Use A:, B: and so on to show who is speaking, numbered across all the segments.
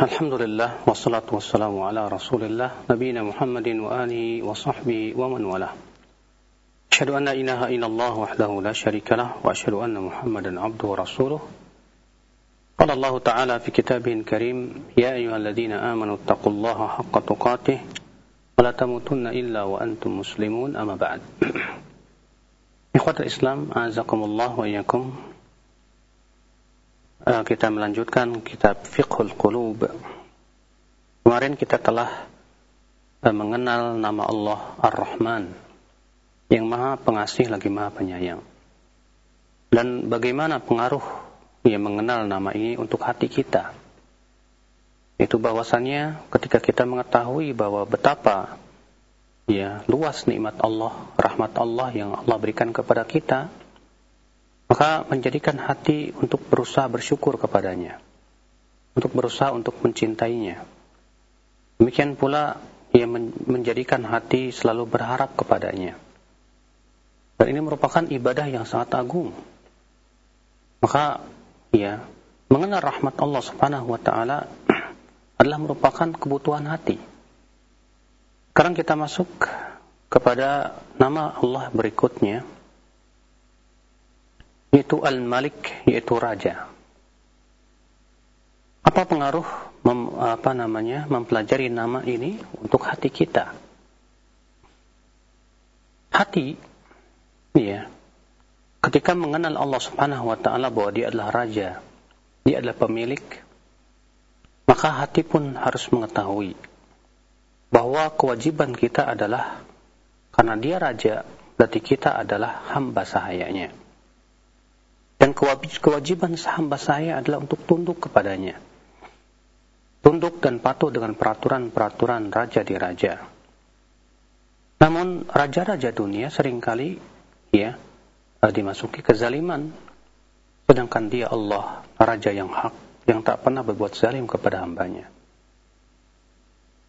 A: Alhamdulillah wassalatu wassalamu ala Rasulillah nabiyina Muhammadin wa alihi wa sahbihi wa man wala. Asyhadu an la ilaha illallah wahdahu la syarika lah wa asyhadu anna Muhammadan abduhu wa rasuluh. Qala Allah Ta'ala fi kitabihil karim, ya ayyuhalladzina amanu taqullaha haqqa tuqatih wa la tamutunna illa wa antum muslimun amma ba'd. Ikhwatul Islam, azakumullah wa iyyakum. uh, kita melanjutkan kitab Fiqhul Qulub. Kemarin kita telah uh, mengenal nama Allah Ar-Rahman yang Maha Pengasih lagi Maha Penyayang. Dan bagaimana pengaruh yang mengenal nama ini untuk hati kita? Itu bahwasannya ketika kita mengetahui bahwa betapa ya luas nikmat Allah, rahmat Allah yang Allah berikan kepada kita, maka menjadikan hati untuk berusaha bersyukur kepadanya, untuk berusaha untuk mencintainya. Demikian pula ia menjadikan hati selalu berharap kepadanya. Dan ini merupakan ibadah yang sangat agung. Maka ya, mengenal rahmat Allah Subhanahu wa taala adalah merupakan kebutuhan hati. Sekarang kita masuk kepada nama Allah berikutnya yaitu Al-Malik, yaitu raja. Apa pengaruh mem, apa namanya mempelajari nama ini untuk hati kita? Hati ya. Ketika mengenal Allah Subhanahu wa taala bahwa dia adalah raja, dia adalah pemilik, maka hati pun harus mengetahui bahwa kewajiban kita adalah karena dia raja, berarti kita adalah hamba sahayanya. Dan kewajiban hamba saya adalah untuk tunduk kepadanya. Tunduk dan patuh dengan peraturan-peraturan raja di raja. Namun raja-raja dunia sering kali ya dimasuki kezaliman. Sedangkan dia Allah, raja yang hak, yang tak pernah berbuat zalim kepada hambanya.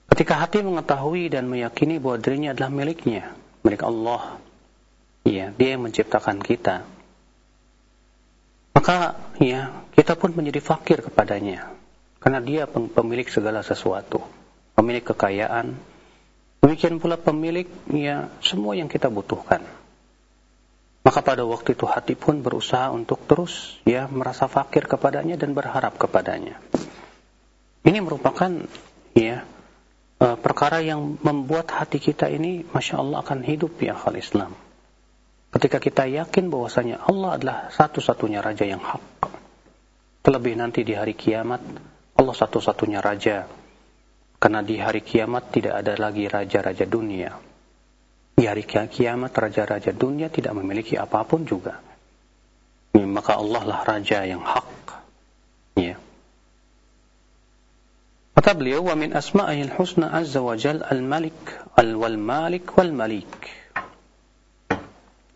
A: Ketika hati mengetahui dan meyakini bahwa dirinya adalah miliknya, milik Allah, ya, dia yang menciptakan kita, maka ya kita pun menjadi fakir kepadanya. Karena dia pemilik segala sesuatu. Pemilik kekayaan. Demikian pula pemilik ya semua yang kita butuhkan. Maka pada waktu itu hati pun berusaha untuk terus ya merasa fakir kepadanya dan berharap kepadanya. Ini merupakan ya e, perkara yang membuat hati kita ini masya Allah akan hidup ya hal Islam Ketika kita yakin bahwasanya Allah adalah satu-satunya raja yang hak. Terlebih nanti di hari kiamat, Allah satu-satunya raja. Karena di hari kiamat tidak ada lagi raja-raja dunia. Di hari kiamat raja-raja dunia tidak memiliki apa pun juga. Maka Allah lah raja yang hak. Ya. Kata beliau, wa min asma'ihil husna azza wa jal al-malik, al-wal-malik wal-malik.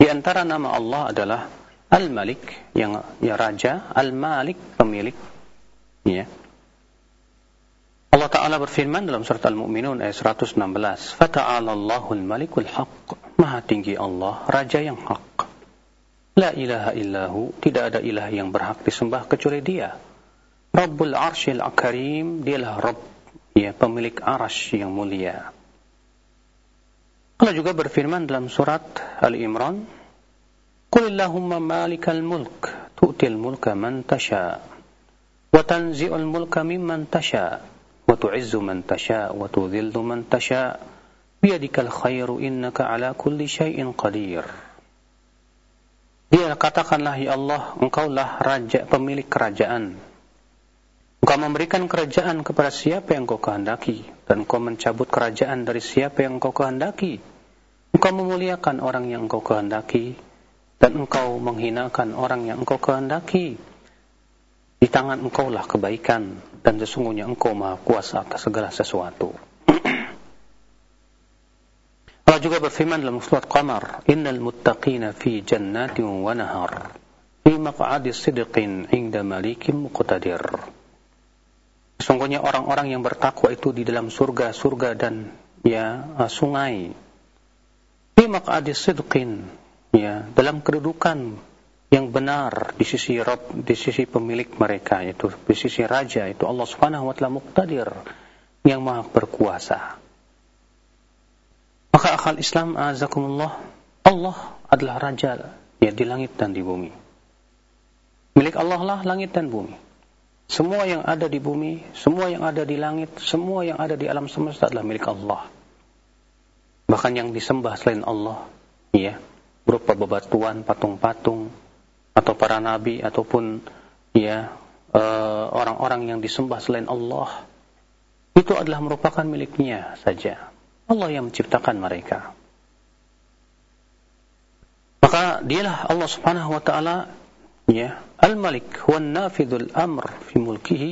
A: Di antara nama Allah adalah Al-Malik yang ya raja, Al-Malik pemilik. Ya. Allah Ta'ala berfirman dalam surat Al-Mu'minun ayat 116, "Fata'ala Allahul Malikul Haq." Maha tinggi Allah, raja yang hak. La ilaha illahu, tidak ada ilah yang berhak disembah kecuali Dia. Rabbul Arsyil Karim, dialah Rabb, ya pemilik arasy yang mulia. Allah juga berfirman dalam surat Ali Imran, "Qul Allahumma malikal mulk, tu'til mulka man tasha, wa tanzi'ul mulka mimman tasha, wa tu'izzu man tasha, wa tudhillu man tasha, biyadikal khairu innaka ala kulli syai'in qadir." Dia katakanlah ya Allah, engkaulah raja pemilik kerajaan. Engkau memberikan kerajaan kepada siapa yang engkau kehendaki dan engkau mencabut kerajaan dari siapa yang engkau kehendaki. Engkau memuliakan orang yang engkau kehendaki dan engkau menghinakan orang yang engkau kehendaki. Di tangan engkaulah kebaikan dan sesungguhnya engkau maha kuasa atas segala sesuatu. Allah juga berfirman dalam surat Qamar, "Innal muttaqina fi jannatin wa nahar, fi maq'adi sidqin 'inda malikin muqtadir." Sesungguhnya orang-orang yang bertakwa itu di dalam surga-surga dan ya uh, sungai. Fi maq'adi sidqin, ya, dalam kedudukan yang benar di sisi Rabb, di sisi pemilik mereka yaitu di sisi raja itu Allah Subhanahu wa taala Muqtadir yang Maha berkuasa. Maka akal Islam azakumullah Allah adalah raja ya di langit dan di bumi. Milik Allah lah langit dan bumi. Semua yang ada di bumi, semua yang ada di langit, semua yang ada di alam semesta adalah milik Allah. Bahkan yang disembah selain Allah, ya, berupa bebatuan, patung-patung, atau para nabi ataupun ya eh, orang-orang yang disembah selain Allah, itu adalah merupakan miliknya saja. Allah yang menciptakan mereka. Maka dialah Allah Subhanahu wa taala ya Al-Malik huwa nafidul amr fi mulkihi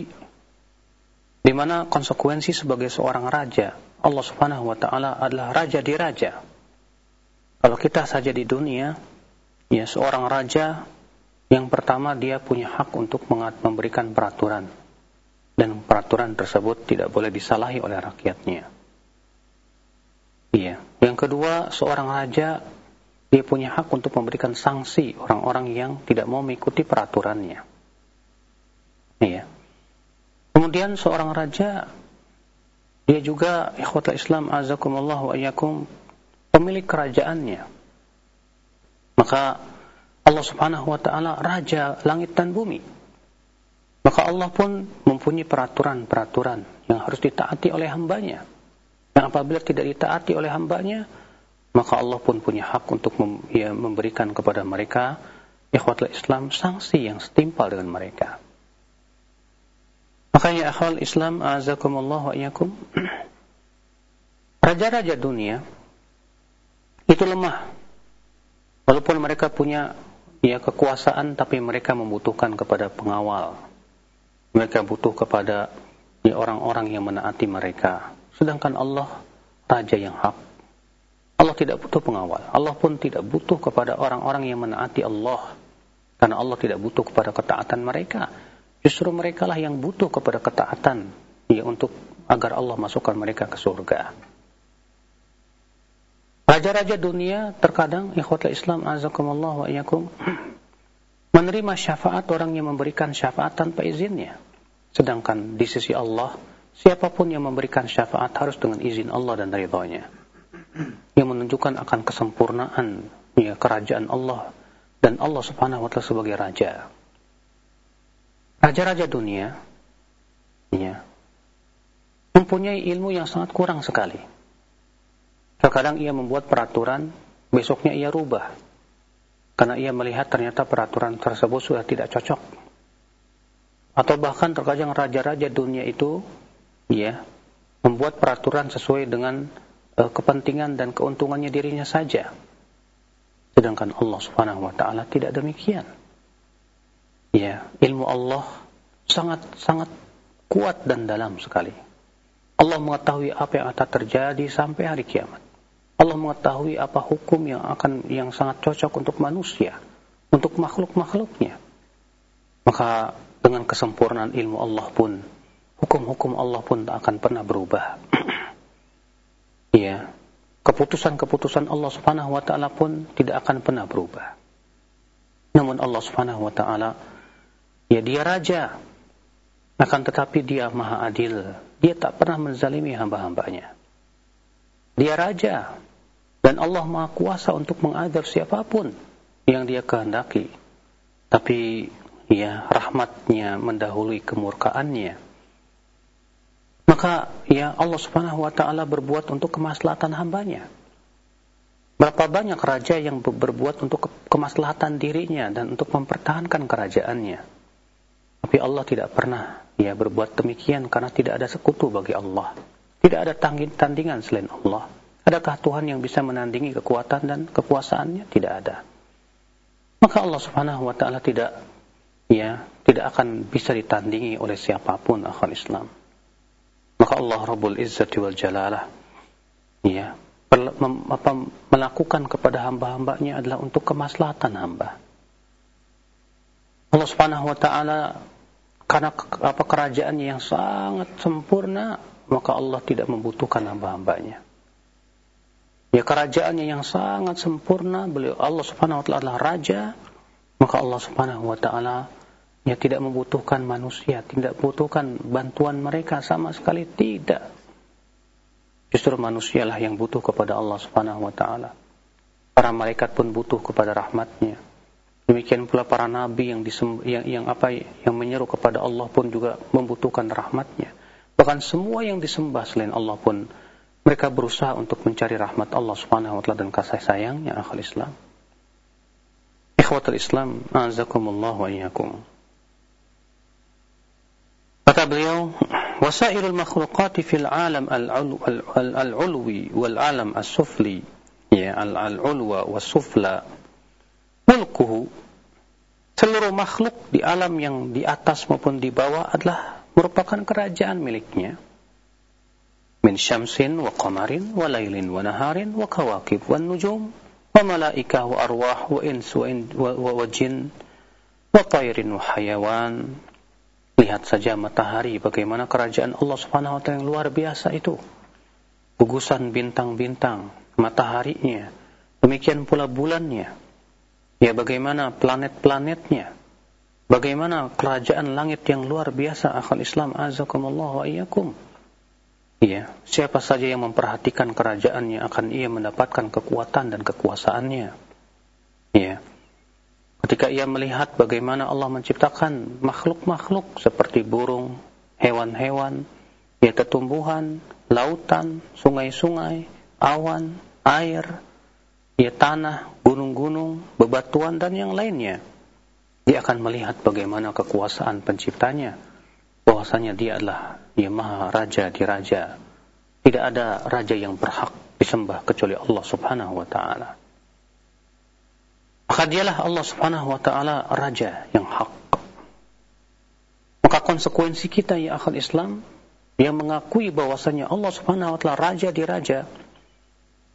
A: di mana konsekuensi sebagai seorang raja Allah Subhanahu wa taala adalah raja di raja. Kalau kita saja di dunia ya seorang raja yang pertama dia punya hak untuk memberikan peraturan dan peraturan tersebut tidak boleh disalahi oleh rakyatnya. Iya. Yang kedua, seorang raja dia punya hak untuk memberikan sanksi orang-orang yang tidak mau mengikuti peraturannya. Iya. Kemudian seorang raja dia juga ikhwatul Islam azakumullah wa iyyakum pemilik kerajaannya. Maka Allah Subhanahu wa taala raja langit dan bumi. Maka Allah pun mempunyai peraturan-peraturan yang harus ditaati oleh hambanya. Yang apabila tidak ditaati oleh hambanya, maka Allah pun punya hak untuk mem, ya, memberikan kepada mereka ikhwatul Islam sanksi yang setimpal dengan mereka. Makanya akhwal Islam azakumullah wa iyakum raja-raja dunia itu lemah. Walaupun mereka punya ya kekuasaan tapi mereka membutuhkan kepada pengawal. Mereka butuh kepada ya orang-orang yang menaati mereka. Sedangkan Allah raja yang hak Allah tidak butuh pengawal. Allah pun tidak butuh kepada orang-orang yang menaati Allah. Karena Allah tidak butuh kepada ketaatan mereka. Justru mereka lah yang butuh kepada ketaatan. Ya, untuk agar Allah masukkan mereka ke surga. Raja-raja dunia terkadang ikhwatul Islam azakumullah wa iyakum menerima syafaat orang yang memberikan syafaat tanpa izinnya. Sedangkan di sisi Allah, siapa pun yang memberikan syafaat harus dengan izin Allah dan ridhonya yang menunjukkan akan kesempurnaan ya kerajaan Allah dan Allah Subhanahu wa taala sebagai raja. Raja-raja dunia ya mempunyai ilmu yang sangat kurang sekali. Terkadang ia membuat peraturan, besoknya ia rubah. Karena ia melihat ternyata peraturan tersebut sudah tidak cocok. Atau bahkan terkadang raja-raja dunia itu ya membuat peraturan sesuai dengan kepentingan dan keuntungannya dirinya saja. Sedangkan Allah Subhanahu wa taala tidak demikian. Ya, ilmu Allah sangat sangat kuat dan dalam sekali. Allah mengetahui apa yang akan terjadi sampai hari kiamat. Allah mengetahui apa hukum yang akan yang sangat cocok untuk manusia, untuk makhluk-makhluknya. Maka dengan kesempurnaan ilmu Allah pun, hukum-hukum Allah pun tak akan pernah berubah. ya keputusan-keputusan Allah Subhanahu wa taala pun tidak akan pernah berubah. Namun Allah Subhanahu wa taala ya dia raja akan tetapi dia maha adil. Dia tak pernah menzalimi hamba-hambanya. Dia raja dan Allah maha kuasa untuk mengadab siapa pun yang dia kehendaki. Tapi ya rahmatnya mendahului kemurkaannya maka ya Allah Subhanahu wa taala berbuat untuk kemaslahatan hambanya. Berapa banyak raja yang berbuat untuk kemaslahatan dirinya dan untuk mempertahankan kerajaannya. Tapi Allah tidak pernah ya berbuat demikian karena tidak ada sekutu bagi Allah. Tidak ada tandingan selain Allah. Adakah Tuhan yang bisa menandingi kekuatan dan kekuasaannya? Tidak ada. Maka Allah Subhanahu wa taala tidak ya tidak akan bisa ditandingi oleh siapa pun akal Islam. Maka Allah Rabbul Izzati wal Jalalah ya, apa, melakukan kepada hamba-hambanya adalah untuk kemaslahatan hamba. Allah Subhanahu wa taala karena apa kerajaannya yang sangat sempurna, maka Allah tidak membutuhkan hamba-hambanya. Ya kerajaannya yang sangat sempurna, beliau Allah Subhanahu wa taala adalah raja, Maka Allah Subhanahu wa taala ya tidak membutuhkan manusia, tidak membutuhkan bantuan mereka sama sekali tidak. Justru manusialah yang butuh kepada Allah Subhanahu wa taala. Para malaikat pun butuh kepada rahmatnya. Demikian pula para nabi yang, disem, yang, yang apa yang menyeru kepada Allah pun juga membutuhkan rahmatnya. Bahkan semua yang disembah selain Allah pun mereka berusaha untuk mencari rahmat Allah Subhanahu wa taala dan kasih sayangnya akhul Islam. Ikhwatul Islam, azakumullah wa iyyakum. Kata beliau, wasairul makhluqati fil alam al-ulwi wal alam as-sufli, ya al-ulwa was-sufla, mulkuhu seluruh makhluk di alam yang di atas maupun di bawah adalah merupakan kerajaan miliknya. Min syamsin wa qamarin wa lailin wa naharin wa kawakib wa nujum wa malaikah wa arwah wa ins wa, in, wa, wa, wa jin wa tayrin wa hayawan Lihat saja matahari bagaimana kerajaan Allah Subhanahu wa taala yang luar biasa itu. Gugusan bintang-bintang, mataharinya, demikian pula bulannya. Ya bagaimana planet-planetnya. Bagaimana kerajaan langit yang luar biasa akal Islam azakumullah wa iyyakum. Ya, siapa saja yang memperhatikan kerajaannya akan ia mendapatkan kekuatan dan kekuasaannya. Ya. Ketika ia melihat bagaimana Allah menciptakan makhluk-makhluk seperti burung, hewan-hewan, ya tumbuhan, lautan, sungai-sungai, awan, air, ya tanah, gunung-gunung, bebatuan dan yang lainnya. Dia akan melihat bagaimana kekuasaan penciptanya, bahwasanya dia adalah dia maha raja di raja. Tidak ada raja yang berhak disembah kecuali Allah Subhanahu wa taala. Maka dialah Allah subhanahu wa ta'ala raja yang hak. Maka konsekuensi kita ya akal Islam, yang mengakui bahwasanya Allah subhanahu wa ta'ala raja di raja,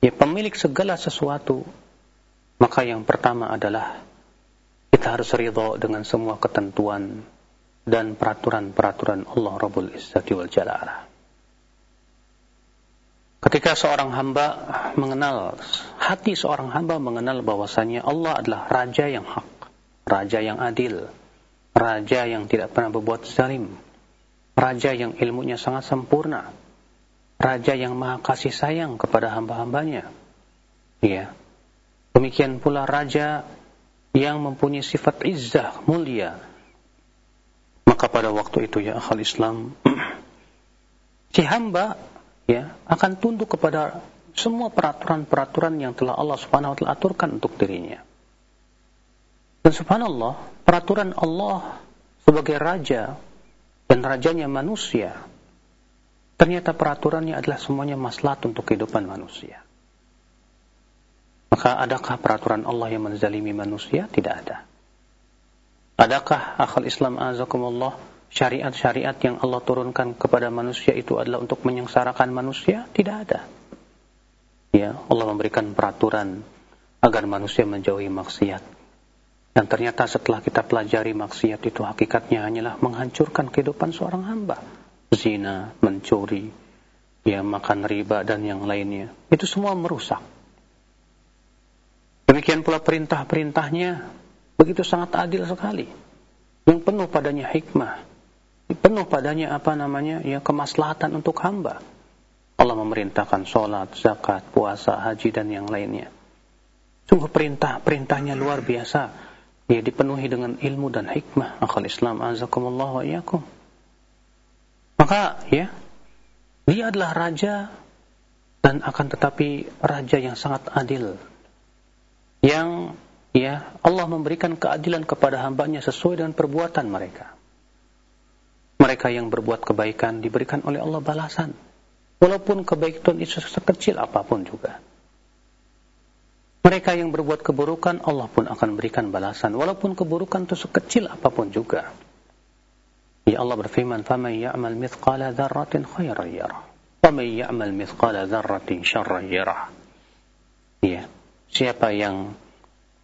A: ya pemilik segala sesuatu, maka yang pertama adalah kita harus ridho dengan semua ketentuan dan peraturan-peraturan Allah Rabbul Izzati wal Jalalah. Ketika seorang hamba mengenal, hati seorang hamba mengenal bahwasanya Allah adalah Raja yang hak, Raja yang adil, Raja yang tidak pernah berbuat zalim, Raja yang ilmunya sangat sempurna, Raja yang maha kasih sayang kepada hamba-hambanya. Ya. Demikian pula Raja yang mempunyai sifat izzah, mulia. Maka pada waktu itu ya akal Islam, si hamba ya akan tunduk kepada semua peraturan-peraturan yang telah Allah Subhanahu wa taala aturkan untuk dirinya. Dan subhanallah, peraturan Allah sebagai raja dan rajanya manusia ternyata peraturannya adalah semuanya maslahat untuk kehidupan manusia. Maka adakah peraturan Allah yang menzalimi manusia? Tidak ada. Adakah akal Islam azakumullah syariat-syariat yang Allah turunkan kepada manusia itu adalah untuk menyengsarakan manusia? Tidak ada. Ya, Allah memberikan peraturan agar manusia menjauhi maksiat. Dan ternyata setelah kita pelajari maksiat itu hakikatnya hanyalah menghancurkan kehidupan seorang hamba. Zina, mencuri, ya makan riba dan yang lainnya. Itu semua merusak. Demikian pula perintah-perintahnya begitu sangat adil sekali. Yang penuh padanya hikmah penuh padanya apa namanya ya kemaslahatan untuk hamba. Allah memerintahkan sholat, zakat, puasa, haji dan yang lainnya. Sungguh perintah-perintahnya luar biasa. Ya dipenuhi dengan ilmu dan hikmah. Akal Islam azakumullah wa iyakum. Maka ya dia adalah raja dan akan tetapi raja yang sangat adil. Yang ya Allah memberikan keadilan kepada hambanya sesuai dengan perbuatan mereka. Mereka yang berbuat kebaikan diberikan oleh Allah balasan. Walaupun kebaikan itu sekecil apapun juga. Mereka yang berbuat keburukan, Allah pun akan berikan balasan. Walaupun keburukan itu sekecil apapun juga. Ya Allah berfirman, فَمَنْ يَعْمَلْ مِثْقَالَ ذَرَّةٍ خَيْرًا يَرَهُ وَمَنْ يَعْمَلْ مِثْقَالَ ذَرَّةٍ شَرًّا يَرَهُ Ya, siapa yang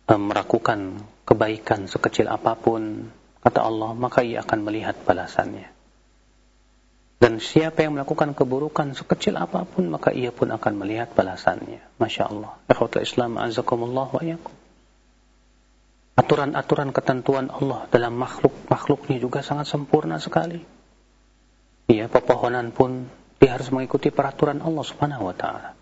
A: melakukan kebaikan sekecil apapun, kata Allah, maka ia akan melihat balasannya. Dan siapa yang melakukan keburukan sekecil apa pun, maka ia pun akan melihat balasannya. Masya Allah. Ikhwatul Islam, azakumullah wa yakum. aturan-aturan ketentuan Allah dalam makhluk-makhluknya juga sangat sempurna sekali. Ya, pepohonan pun dia harus mengikuti peraturan Allah Subhanahu wa taala.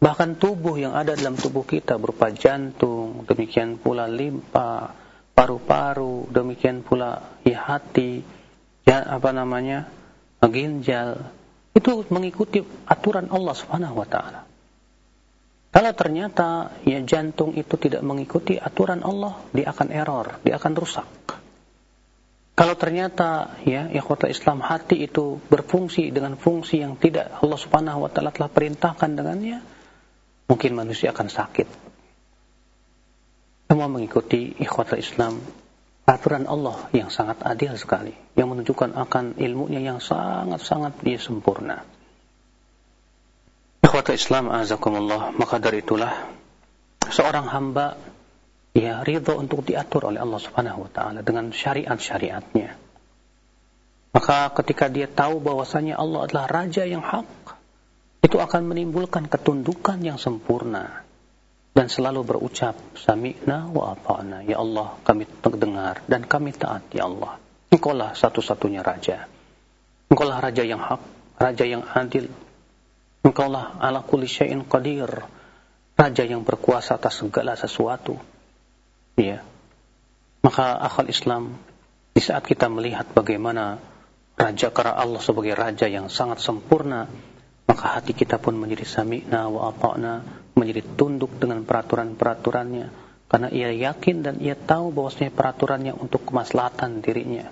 A: Bahkan tubuh yang ada dalam tubuh kita berupa jantung, demikian pula limpa, paru-paru, demikian pula ya hati, ya apa namanya? ginjal, itu mengikuti aturan Allah Subhanahu wa taala. Kalau ternyata ya jantung itu tidak mengikuti aturan Allah, dia akan error, dia akan rusak. Kalau ternyata ya ikhwatul Islam hati itu berfungsi dengan fungsi yang tidak Allah Subhanahu wa taala telah perintahkan dengannya, mungkin manusia akan sakit. Semua mengikuti ikhwatul Islam aturan Allah yang sangat adil sekali, yang menunjukkan akan ilmunya yang sangat-sangat dia sempurna. Ikhwatul Islam azakumullah, maka dari itulah seorang hamba ya ridho untuk diatur oleh Allah Subhanahu wa taala dengan syariat-syariatnya. Maka ketika dia tahu bahwasanya Allah adalah raja yang hak, itu akan menimbulkan ketundukan yang sempurna dan selalu berucap sami'na wa ata'na. Ya Allah kami terdengar dan kami taat ya Allah. Engkaulah satu-satunya raja. Engkaulah raja yang hak raja yang adil. Engkaulah ala kulli syai'in qadir raja yang berkuasa atas segala sesuatu. Ya. Maka akal Islam di saat kita melihat bagaimana raja karena Allah sebagai raja yang sangat sempurna maka hati kita pun menjadi sami'na wa ata'na, menjadi tunduk dengan peraturan-peraturannya karena ia yakin dan ia tahu bahwasanya peraturannya untuk kemaslahatan dirinya.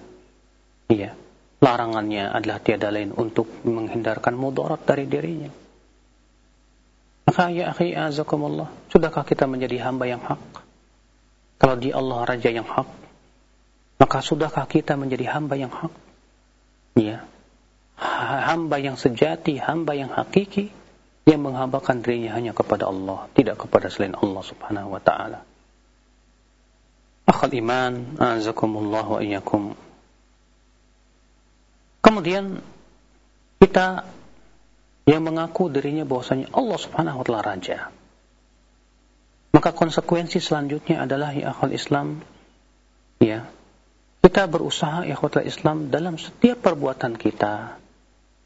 A: Iya, larangannya adalah tiada lain untuk menghindarkan mudarat dari dirinya. Maka ya akhi azakumullah, sudahkah kita menjadi hamba yang hak? Kalau di Allah raja yang hak, maka sudahkah kita menjadi hamba yang hak? Iya, hamba yang sejati, hamba yang hakiki yang menghambakan dirinya hanya kepada Allah, tidak kepada selain Allah Subhanahu wa taala. Akhal iman, azakumullah wa iyyakum. Kemudian kita yang mengaku dirinya bahwasanya Allah Subhanahu wa taala raja. Maka konsekuensi selanjutnya adalah ya akhal Islam ya kita berusaha ya Islam dalam setiap perbuatan kita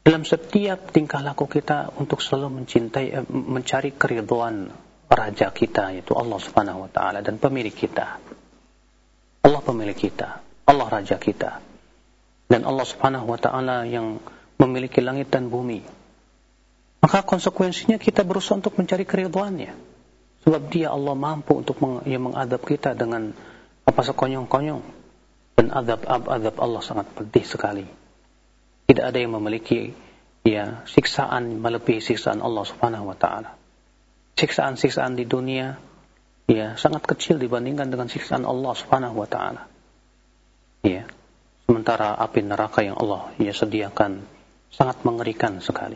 A: dalam setiap tingkah laku kita untuk selalu mencintai eh, mencari keriduan raja kita yaitu Allah Subhanahu wa taala dan pemilik kita. Allah pemilik kita, Allah raja kita. Dan Allah Subhanahu wa taala yang memiliki langit dan bumi. Maka konsekuensinya kita berusaha untuk mencari keriduannya. Sebab dia Allah mampu untuk meng, ya, mengadab kita dengan apa sekonyong-konyong. Dan adab-adab Allah sangat pedih sekali. Tidak ada yang memiliki ya siksaan melebihi siksaan Allah Subhanahu wa taala. Siksaan-siksaan di dunia ya sangat kecil dibandingkan dengan siksaan Allah Subhanahu wa taala. Ya. Sementara api neraka yang Allah ya sediakan sangat mengerikan sekali.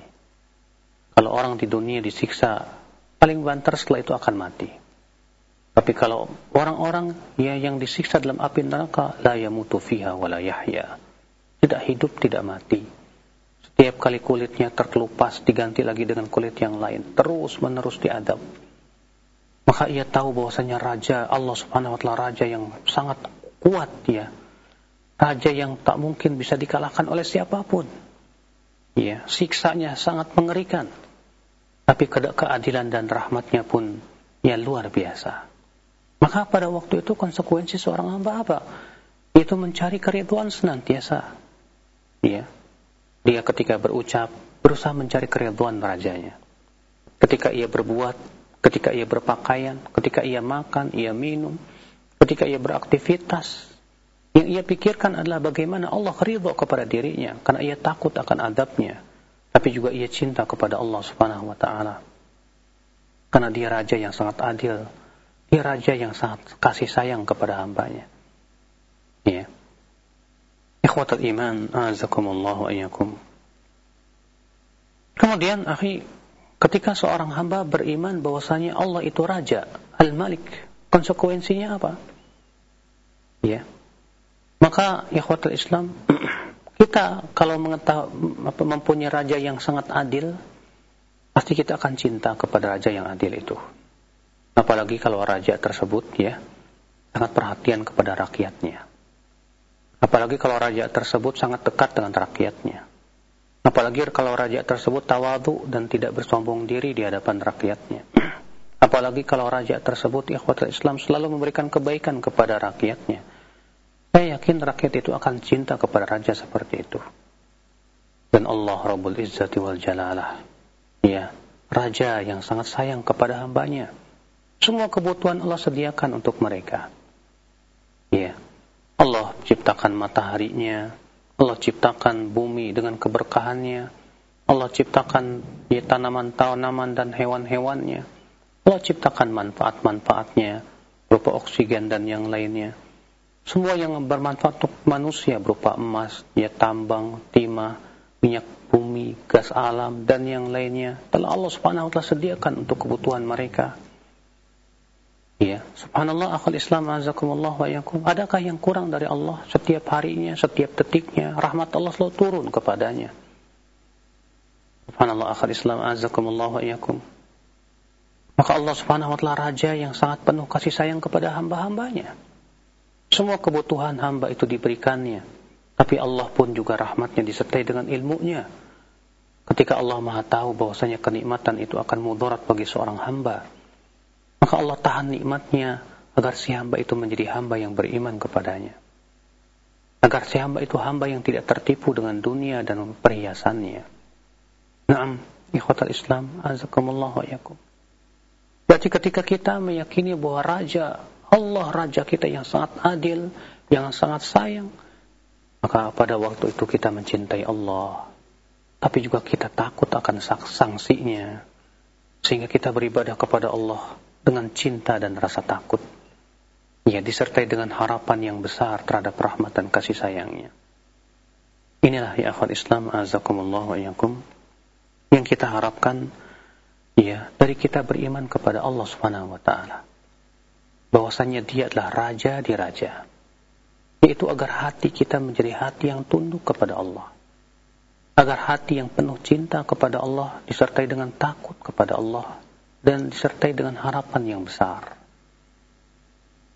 A: Kalau orang di dunia disiksa paling banter setelah itu akan mati. Tapi kalau orang-orang ya yang disiksa dalam api neraka la yamutu fiha wa la yahya tidak hidup, tidak mati. Setiap kali kulitnya terkelupas, diganti lagi dengan kulit yang lain. Terus menerus diadab. Maka ia tahu bahwasanya Raja Allah subhanahu wa ta'ala Raja yang sangat kuat dia. Raja yang tak mungkin bisa dikalahkan oleh siapa pun. Ya, siksanya sangat mengerikan. Tapi keadilan dan rahmatnya pun ya luar biasa. Maka pada waktu itu konsekuensi seorang hamba apa? Itu mencari keriduan senantiasa Ya. Dia ketika berucap berusaha mencari keriduan rajanya. Ketika ia berbuat, ketika ia berpakaian, ketika ia makan, ia minum, ketika ia beraktivitas, yang ia pikirkan adalah bagaimana Allah ridho kepada dirinya karena ia takut akan adabnya, tapi juga ia cinta kepada Allah Subhanahu wa taala. Karena dia raja yang sangat adil, dia raja yang sangat kasih sayang kepada hambanya. Ya. Ikhwatul iman, azakumullahu ayyakum. Kemudian, akhi, ketika seorang hamba beriman bahwasanya Allah itu Raja, Al-Malik, konsekuensinya apa? Ya. Maka, ikhwatul Islam, kita kalau mengetahui, mempunyai raja yang sangat adil, pasti kita akan cinta kepada raja yang adil itu. Apalagi kalau raja tersebut, ya, sangat perhatian kepada rakyatnya. Apalagi kalau raja tersebut sangat dekat dengan rakyatnya. Apalagi kalau raja tersebut tawadu dan tidak bersombong diri di hadapan rakyatnya. Apalagi kalau raja tersebut ikhwatul Islam selalu memberikan kebaikan kepada rakyatnya. Saya yakin rakyat itu akan cinta kepada raja seperti itu. Dan Allah Rabbul Izzati wal Jalalah. Ya, raja yang sangat sayang kepada hambanya. Semua kebutuhan Allah sediakan untuk mereka. Ya, Allah ciptakan mataharinya, Allah ciptakan bumi dengan keberkahannya, Allah ciptakan ya, tanaman-tanaman dan hewan-hewannya, Allah ciptakan manfaat-manfaatnya berupa oksigen dan yang lainnya. Semua yang bermanfaat untuk manusia berupa emas, ya tambang, timah, minyak bumi, gas alam dan yang lainnya telah Allah Subhanahu wa taala sediakan untuk kebutuhan mereka. Ya, subhanallah akhul Islam azakumullah wa yakum. Adakah yang kurang dari Allah setiap harinya, setiap detiknya rahmat Allah selalu turun kepadanya. Subhanallah akhul Islam azakumullah wa yakum. Maka Allah Subhanahu wa taala raja yang sangat penuh kasih sayang kepada hamba-hambanya. Semua kebutuhan hamba itu diberikannya. Tapi Allah pun juga rahmatnya disertai dengan ilmunya. Ketika Allah maha tahu bahwasanya kenikmatan itu akan mudarat bagi seorang hamba maka Allah tahan nikmatnya agar si hamba itu menjadi hamba yang beriman kepadanya. Agar si hamba itu hamba yang tidak tertipu dengan dunia dan perhiasannya. Naam, ikhwatal Islam, azakumullah wa yakum. Berarti ketika kita meyakini bahwa Raja, Allah Raja kita yang sangat adil, yang sangat sayang, maka pada waktu itu kita mencintai Allah. Tapi juga kita takut akan sanksinya. Sehingga kita beribadah kepada Allah dengan cinta dan rasa takut. Ya, disertai dengan harapan yang besar terhadap rahmat dan kasih sayangnya. Inilah ya akhwat Islam azakumullah wa yakum yang kita harapkan ya dari kita beriman kepada Allah Subhanahu wa taala. Bahwasanya Dia adalah raja di raja. Yaitu agar hati kita menjadi hati yang tunduk kepada Allah. Agar hati yang penuh cinta kepada Allah disertai dengan takut kepada Allah dan disertai dengan harapan yang besar.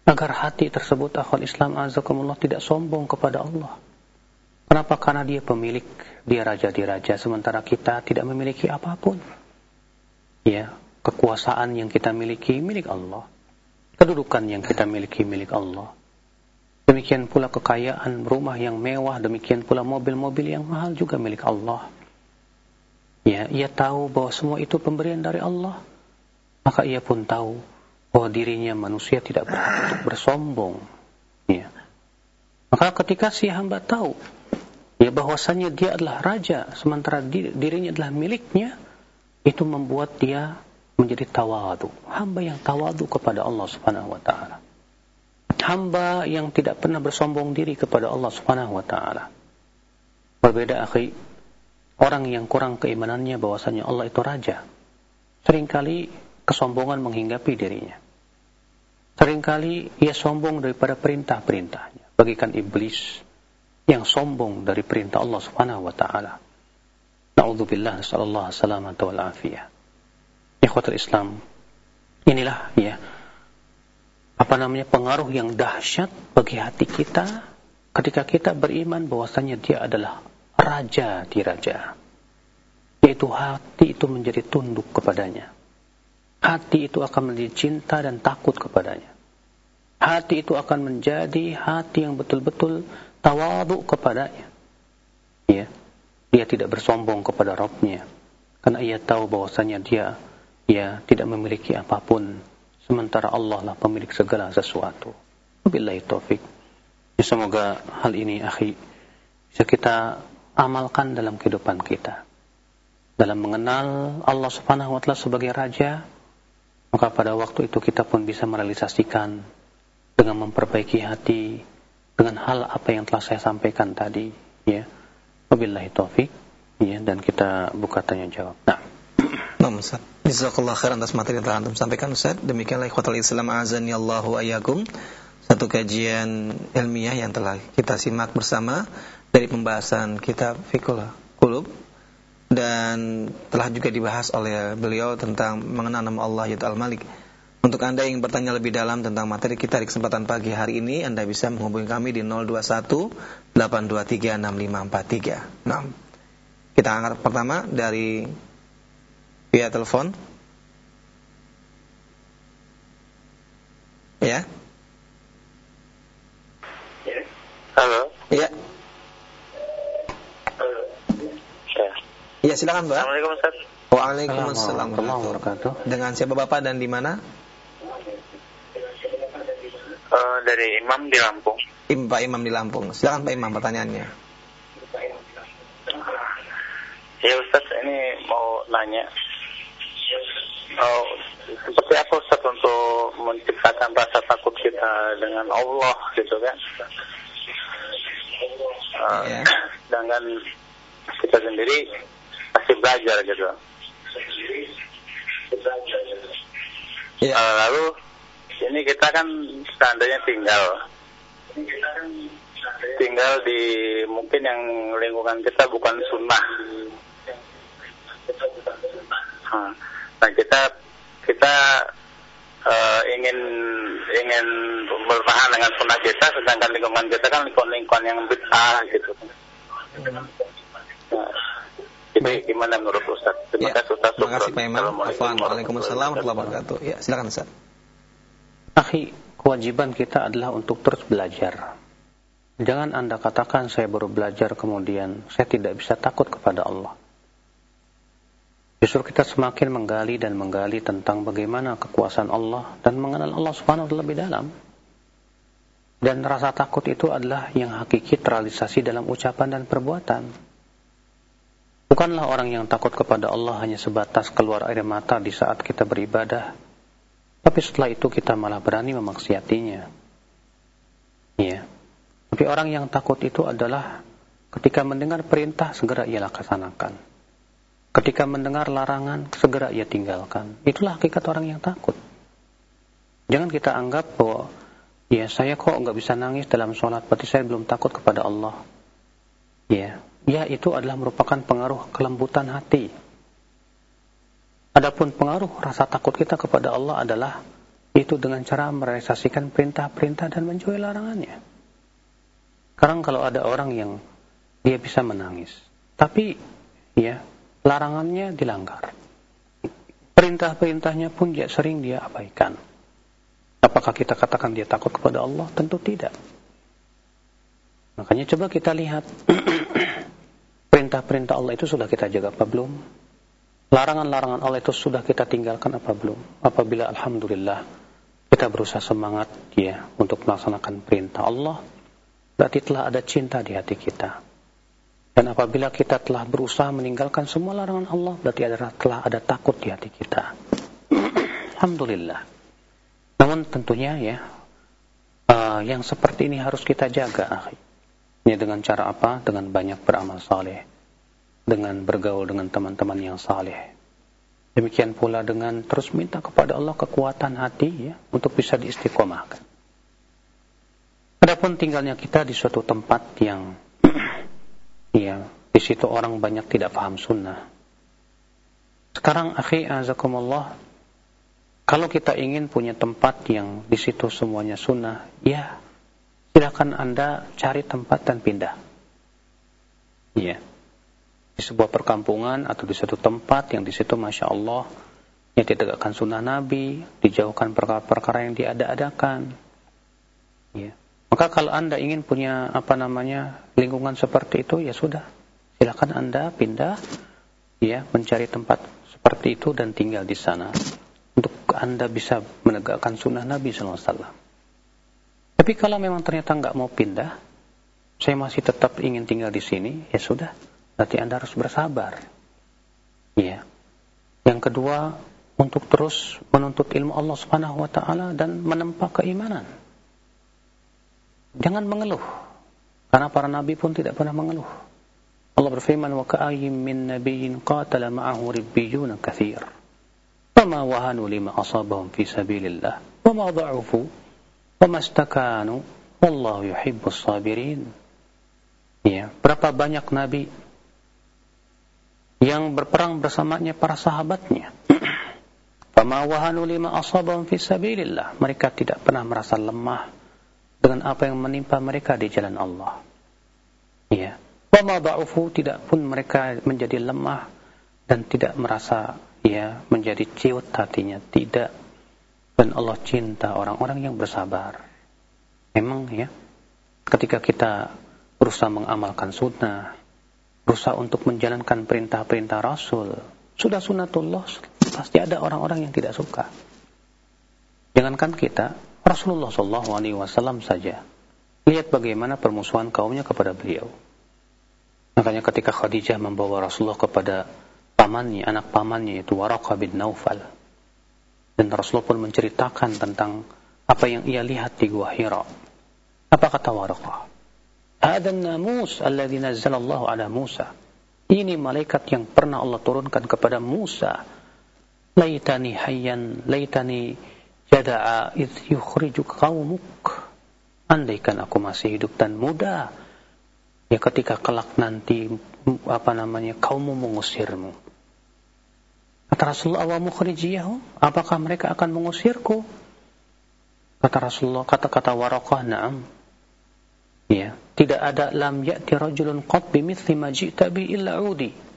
A: Agar hati tersebut akhwal Islam azakumullah tidak sombong kepada Allah. Kenapa? Karena dia pemilik, dia raja di raja, sementara kita tidak memiliki apa pun. Ya, kekuasaan yang kita miliki milik Allah. Kedudukan yang kita miliki milik Allah. Demikian pula kekayaan rumah yang mewah, demikian pula mobil-mobil yang mahal juga milik Allah. Ya, ia tahu bahwa semua itu pemberian dari Allah maka ia pun tahu bahwa dirinya manusia tidak berhak untuk bersombong. Ya. Maka ketika si hamba tahu ya bahwasanya dia adalah raja sementara dirinya adalah miliknya, itu membuat dia menjadi tawadu, hamba yang tawadu kepada Allah Subhanahu wa taala. Hamba yang tidak pernah bersombong diri kepada Allah Subhanahu wa taala. Berbeda akhi, orang yang kurang keimanannya bahwasanya Allah itu raja. Seringkali kesombongan menghinggapi dirinya. Seringkali ia sombong daripada perintah-perintahnya. Bagikan iblis yang sombong dari perintah Allah Subhanahu wa taala. Nauzubillah sallallahu salamata wal afiyah. Ikhwatul Islam. Inilah ya apa namanya pengaruh yang dahsyat bagi hati kita ketika kita beriman bahwasanya dia adalah raja di raja. Yaitu hati itu menjadi tunduk kepadanya hati itu akan menjadi cinta dan takut kepadanya. Hati itu akan menjadi hati yang betul-betul tawadu kepadanya. Ya. Dia tidak bersombong kepada Rabbnya. Karena ia tahu bahwasanya dia ya tidak memiliki apa pun. Sementara Allah lah pemilik segala sesuatu. Wabillahi taufik. Ya, semoga hal ini akhi bisa kita amalkan dalam kehidupan kita. Dalam mengenal Allah subhanahu wa ta'ala sebagai Raja, maka pada waktu itu kita pun bisa merealisasikan dengan memperbaiki hati dengan hal apa yang telah saya sampaikan tadi ya wabillahi taufik ya dan kita buka tanya jawab nah
B: Nah, Ustaz. Jazakallah khairan atas materi yang telah antum sampaikan Ustaz. Demikianlah ikhwatul Islam azani Allahu ayyakum. Satu kajian ilmiah yang telah kita simak bersama dari pembahasan kitab Fiqhul Qulub dan telah juga dibahas oleh beliau tentang mengenal nama Allah yaitu Al-Malik Untuk Anda yang bertanya lebih dalam tentang materi kita di kesempatan pagi hari ini, Anda bisa menghubungi kami di 021 823 6543. Nah, kita angkat pertama dari via telepon. Ya.
C: Halo.
B: Ya.
C: Ya.
B: Ya, silakan, Mbak.
C: Assalamualaikum Ustaz.
B: Waalaikumsalam warahmatullahi wabarakatuh. Dengan siapa Bapak dan di mana?
C: Eh, dari Imam di Lampung.
B: Im, Pak Imam di Lampung. Silakan Pak Imam pertanyaannya.
C: Ya Ustaz, ini mau nanya. Oh, seperti apa Ustaz untuk menciptakan rasa takut kita dengan Allah gitu kan? Eh,
B: Ya.
C: Sedangkan kita sendiri masih belajar gitu.
B: Ya.
C: Eh, lalu ini kita kan seandainya tinggal tinggal di mungkin yang lingkungan kita bukan sunnah. Nah, Nah kita kita eh, ingin ingin bertahan dengan sunnah kita, sedangkan lingkungan kita kan lingkungan-lingkungan yang bid'ah gitu. Nah, jadi gimana menurut Ustaz? Terima
B: Ya.
C: kasih Ustaz.
B: Terima kasih Pak Imam.
C: Assalamualaikum
B: Afwan. Waalaikumsalam warahmatullahi wabarakatuh. Ya, silakan Ustaz.
A: Akhi, kewajiban kita adalah untuk terus belajar. Jangan Anda katakan saya baru belajar kemudian saya tidak bisa takut kepada Allah. Justru kita semakin menggali dan menggali tentang bagaimana kekuasaan Allah dan mengenal Allah Subhanahu wa taala lebih dalam. Dan rasa takut itu adalah yang hakiki terrealisasi dalam ucapan dan perbuatan. Bukanlah orang yang takut kepada Allah hanya sebatas keluar air mata di saat kita beribadah, tapi setelah itu kita malah berani memaksiatinya. Ya. Tapi orang yang takut itu adalah ketika mendengar perintah segera ia laksanakan. Ketika mendengar larangan segera ia tinggalkan. Itulah hakikat orang yang takut. Jangan kita anggap bahwa ya saya kok nggak bisa nangis dalam sholat berarti saya belum takut kepada Allah. Ya, ya itu adalah merupakan pengaruh kelembutan hati. Adapun pengaruh rasa takut kita kepada Allah adalah itu dengan cara merealisasikan perintah-perintah dan menjauhi larangannya. Sekarang kalau ada orang yang dia bisa menangis, tapi ya larangannya dilanggar. Perintah-perintahnya pun dia sering dia abaikan. Apakah kita katakan dia takut kepada Allah? Tentu tidak. Makanya coba kita lihat perintah-perintah Allah itu sudah kita jaga apa belum? Larangan-larangan Allah itu sudah kita tinggalkan apa belum? Apabila alhamdulillah kita berusaha semangat ya untuk melaksanakan perintah Allah, berarti telah ada cinta di hati kita. Dan apabila kita telah berusaha meninggalkan semua larangan Allah, berarti adalah telah ada takut di hati kita. alhamdulillah. Namun tentunya ya uh, yang seperti ini harus kita jaga, akhi. Ini dengan cara apa? Dengan banyak beramal saleh, dengan bergaul dengan teman-teman yang saleh. Demikian pula dengan terus minta kepada Allah kekuatan hati ya untuk bisa diistiqomahkan. Adapun tinggalnya kita di suatu tempat yang ya di situ orang banyak tidak paham sunnah. Sekarang akhi azakumullah kalau kita ingin punya tempat yang di situ semuanya sunnah, ya silakan Anda cari tempat dan pindah. Ya. Di sebuah perkampungan atau di suatu tempat yang di situ Masya Allah yang ditegakkan sunnah Nabi, dijauhkan perkara-perkara yang diada-adakan. Ya. Maka kalau Anda ingin punya apa namanya lingkungan seperti itu, ya sudah. Silakan Anda pindah, ya, mencari tempat seperti itu dan tinggal di sana untuk Anda bisa menegakkan sunnah Nabi SAW. Tapi kalau memang ternyata nggak mau pindah, saya masih tetap ingin tinggal di sini, ya sudah berarti Anda harus bersabar. Ya. Yang kedua, untuk terus menuntut ilmu Allah Subhanahu wa taala dan menempa keimanan. Jangan mengeluh. Karena para nabi pun tidak pernah mengeluh. Allah berfirman, "Wa ka'ayyim min nabiyyin qatala ma'ahu ribbiyun katsir." Fama wahanu lima asabahum fi sabilillah, wa ma dha'ufu, wa mastakanu, wallahu yuhibbus sabirin. Ya, berapa banyak nabi yang berperang bersamanya para sahabatnya Fama wahanu lima fi sabilillah. Mereka tidak pernah merasa lemah dengan apa yang menimpa mereka di jalan Allah. Ya. Wama tidak pun mereka menjadi lemah dan tidak merasa ya menjadi ciut hatinya, tidak. Dan Allah cinta orang-orang yang bersabar. Memang ya, ketika kita berusaha mengamalkan sunnah, berusaha untuk menjalankan perintah-perintah Rasul, sudah sunatullah, pasti ada orang-orang yang tidak suka. Jangankan kita, Rasulullah SAW saja. Lihat bagaimana permusuhan kaumnya kepada beliau. Makanya ketika Khadijah membawa Rasulullah kepada pamannya, anak pamannya itu Waraqah bin Naufal. Dan Rasulullah pun menceritakan tentang apa yang ia lihat di Gua Hira. Apa kata Waraqah? Ada namus alladhi nazzalallahu ala Musa. Ini malaikat yang pernah Allah turunkan kepada Musa. Laitani hayyan, laitani jada'a idh yukhrijuk qawmuk. Andaikan aku masih hidup dan muda, ya ketika kelak nanti apa namanya kaummu mengusirmu kata Rasulullah wa mukhrijiyahu apakah mereka akan mengusirku kata Rasulullah kata-kata Waraqah na'am ya tidak ada lam ya'ti rajulun qad bimithli ma ji'ta bi illa udi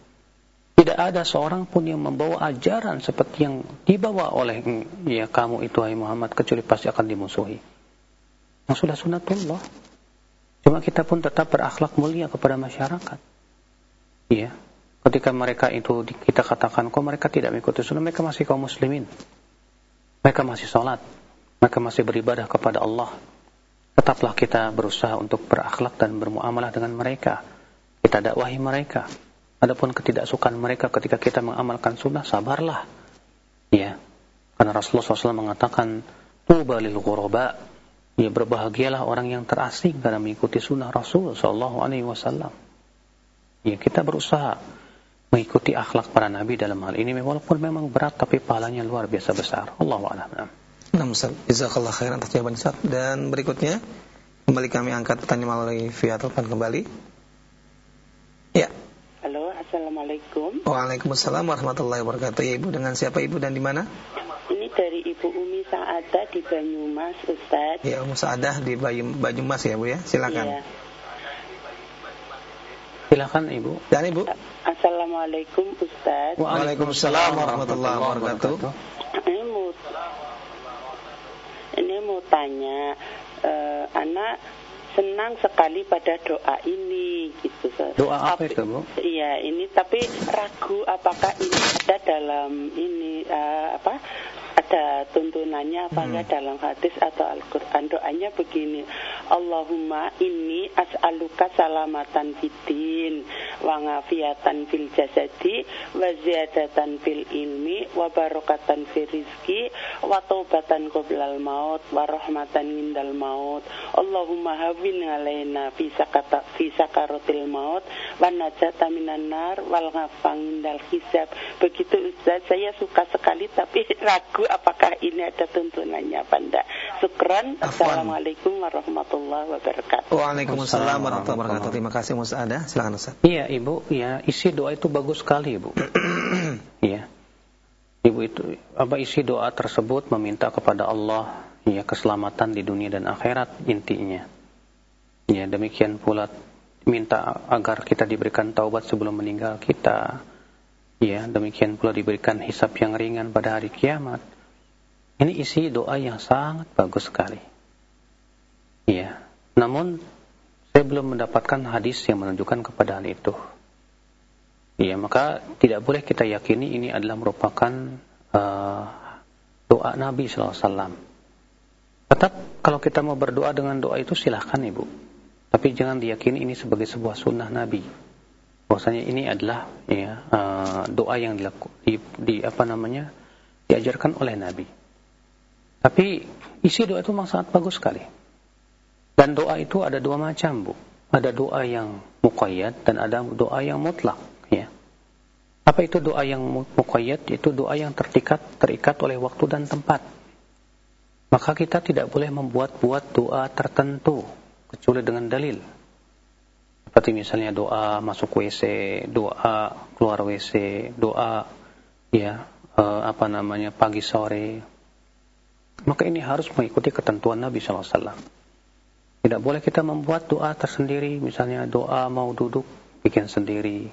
A: tidak ada seorang pun yang membawa ajaran seperti yang dibawa oleh ya kamu itu hai Muhammad kecuali pasti akan dimusuhi. Yang sunatullah. Cuma kita pun tetap berakhlak mulia kepada masyarakat. Iya. Ketika mereka itu kita katakan, kok mereka tidak mengikuti sunnah, mereka masih kaum muslimin. Mereka masih sholat. Mereka masih beribadah kepada Allah. Tetaplah kita berusaha untuk berakhlak dan bermuamalah dengan mereka. Kita dakwahi mereka. Adapun ketidaksukaan mereka ketika kita mengamalkan sunnah, sabarlah. Ya. Karena Rasulullah SAW mengatakan, Tuba lil ghuraba Ya berbahagialah orang yang terasing karena mengikuti sunnah Rasul Wasallam. Ya kita berusaha mengikuti akhlak para nabi dalam hal ini walaupun memang berat tapi pahalanya luar biasa besar. Allah a'lam.
B: Nah, Ustaz, jazakallah khairan atas jawaban Ustaz. Dan berikutnya kembali kami angkat pertanyaan melalui via telepon kembali. Ya.
D: Halo, Assalamualaikum.
B: Waalaikumsalam warahmatullahi wabarakatuh. Ya, Ibu dengan siapa Ibu dan di mana?
D: Ini dari Ibu Umi Saadah di Banyumas, Ustaz.
B: Ya, Umi Saadah di Banyumas ya, Bu ya. Silakan.
D: Iya.
A: Silakan Ibu.
B: Dan Ibu.
D: Assalamualaikum Ustaz.
B: Waalaikumsalam warahmatullahi wabarakatuh.
D: Ini ini mau tanya eh, anak senang sekali pada doa ini gitu.
A: Doa apa
D: Tapi-
A: itu, Bu?
D: Iya, ini tapi ragu apakah ini ada dalam ini eh, apa? Ada tuntunannya apa enggak dalam hadis atau Al-Qur'an. Doanya begini. Allahumma inni as'aluka salamatan fiddin wa ngafiatan fil jasadi wa ziyadatan fil ilmi wa barakatan fil rizki wa taubatan qoblal maut wa rahmatan indal maut Allahumma hawin alaina fi sakata fi maut wa najata minan nar wal ghafang indal hisab begitu Ustaz saya suka sekali tapi ragu apakah ini ada tuntunannya apa enggak Syukran. Assalamualaikum warahmatullahi wabarakatuh
B: Waalaikumsalam warahmatullahi wabarakatuh. Terima kasih Mus Ada. Silakan Ustaz.
A: Iya Ibu, ya isi doa itu bagus sekali Ibu. Iya. Ibu itu apa isi doa tersebut meminta kepada Allah ya keselamatan di dunia dan akhirat intinya. Ya demikian pula minta agar kita diberikan taubat sebelum meninggal kita. Ya demikian pula diberikan hisap yang ringan pada hari kiamat. Ini isi doa yang sangat bagus sekali. Iya. Namun saya belum mendapatkan hadis yang menunjukkan kepada hal itu. Iya, maka tidak boleh kita yakini ini adalah merupakan uh, doa Nabi SAW. Tetap kalau kita mau berdoa dengan doa itu silahkan ibu. Tapi jangan diyakini ini sebagai sebuah sunnah Nabi. Bahwasanya ini adalah ya, uh, doa yang dilaku, di, di apa namanya diajarkan oleh Nabi. Tapi isi doa itu memang sangat bagus sekali. Dan doa itu ada dua macam, Bu. Ada doa yang muqayyad dan ada doa yang mutlak, ya. Apa itu doa yang mu- muqayyad? Itu doa yang terikat terikat oleh waktu dan tempat. Maka kita tidak boleh membuat-buat doa tertentu kecuali dengan dalil. Seperti misalnya doa masuk WC, doa keluar WC, doa ya uh, apa namanya pagi sore. Maka ini harus mengikuti ketentuan Nabi SAW. Tidak boleh kita membuat doa tersendiri, misalnya doa mau duduk bikin sendiri,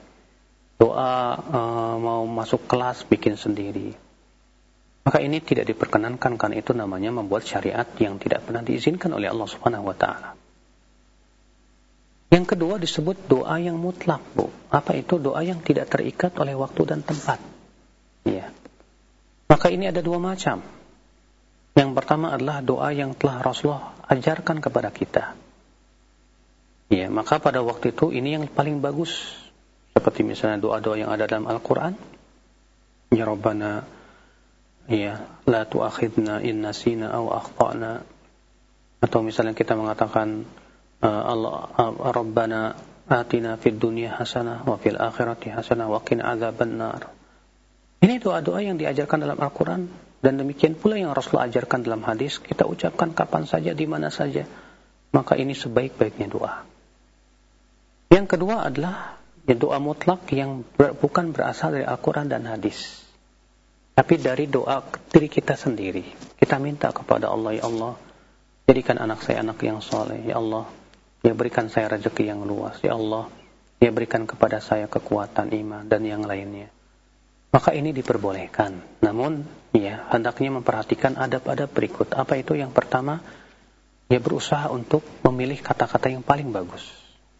A: doa uh, mau masuk kelas bikin sendiri. Maka ini tidak diperkenankan karena itu namanya membuat syariat yang tidak pernah diizinkan oleh Allah Subhanahu wa taala. Yang kedua disebut doa yang mutlak, Bu. Apa itu doa yang tidak terikat oleh waktu dan tempat? Ya. Maka ini ada dua macam. Yang pertama adalah doa yang telah Rasulullah ajarkan kepada kita. Ya, maka pada waktu itu ini yang paling bagus. Seperti misalnya doa-doa yang ada dalam Al-Quran. Ya Rabbana ya la tu'akhidna in nasina aw akhtana atau misalnya kita mengatakan uh, Allah uh, Rabbana atina fid dunya hasanah wa fil akhirati hasanah wa qina adzabannar ini doa-doa yang diajarkan dalam Al-Qur'an dan demikian pula yang Rasulullah ajarkan dalam hadis kita ucapkan kapan saja di mana saja maka ini sebaik-baiknya doa yang kedua adalah ya, doa mutlak yang bukan berasal dari Al-Quran dan hadis tapi dari doa diri kita sendiri. Kita minta kepada Allah, Ya Allah, jadikan anak saya anak yang soleh. Ya Allah, Ya berikan saya rezeki yang luas. Ya Allah, Ya berikan kepada saya kekuatan iman dan yang lainnya. Maka ini diperbolehkan. Namun, ya, hendaknya memperhatikan adab-adab berikut. Apa itu? Yang pertama, ya berusaha untuk memilih kata-kata yang paling bagus.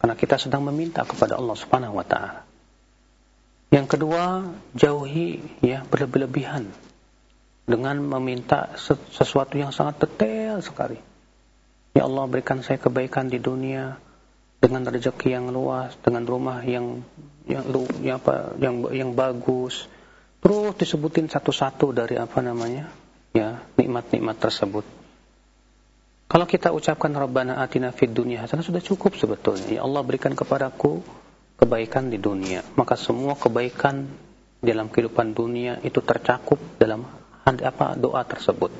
A: Karena kita sedang meminta kepada Allah Subhanahu wa taala. Yang kedua, jauhi ya berlebihan dengan meminta sesuatu yang sangat detail sekali. Ya Allah berikan saya kebaikan di dunia dengan rezeki yang luas, dengan rumah yang yang yang apa yang yang bagus. Terus disebutin satu-satu dari apa namanya? Ya, nikmat-nikmat tersebut. Kalau kita ucapkan Rabbana atina fid dunya hasanah sudah cukup sebetulnya. Ya Allah berikan kepadaku kebaikan di dunia. Maka semua kebaikan dalam kehidupan dunia itu tercakup dalam apa doa tersebut.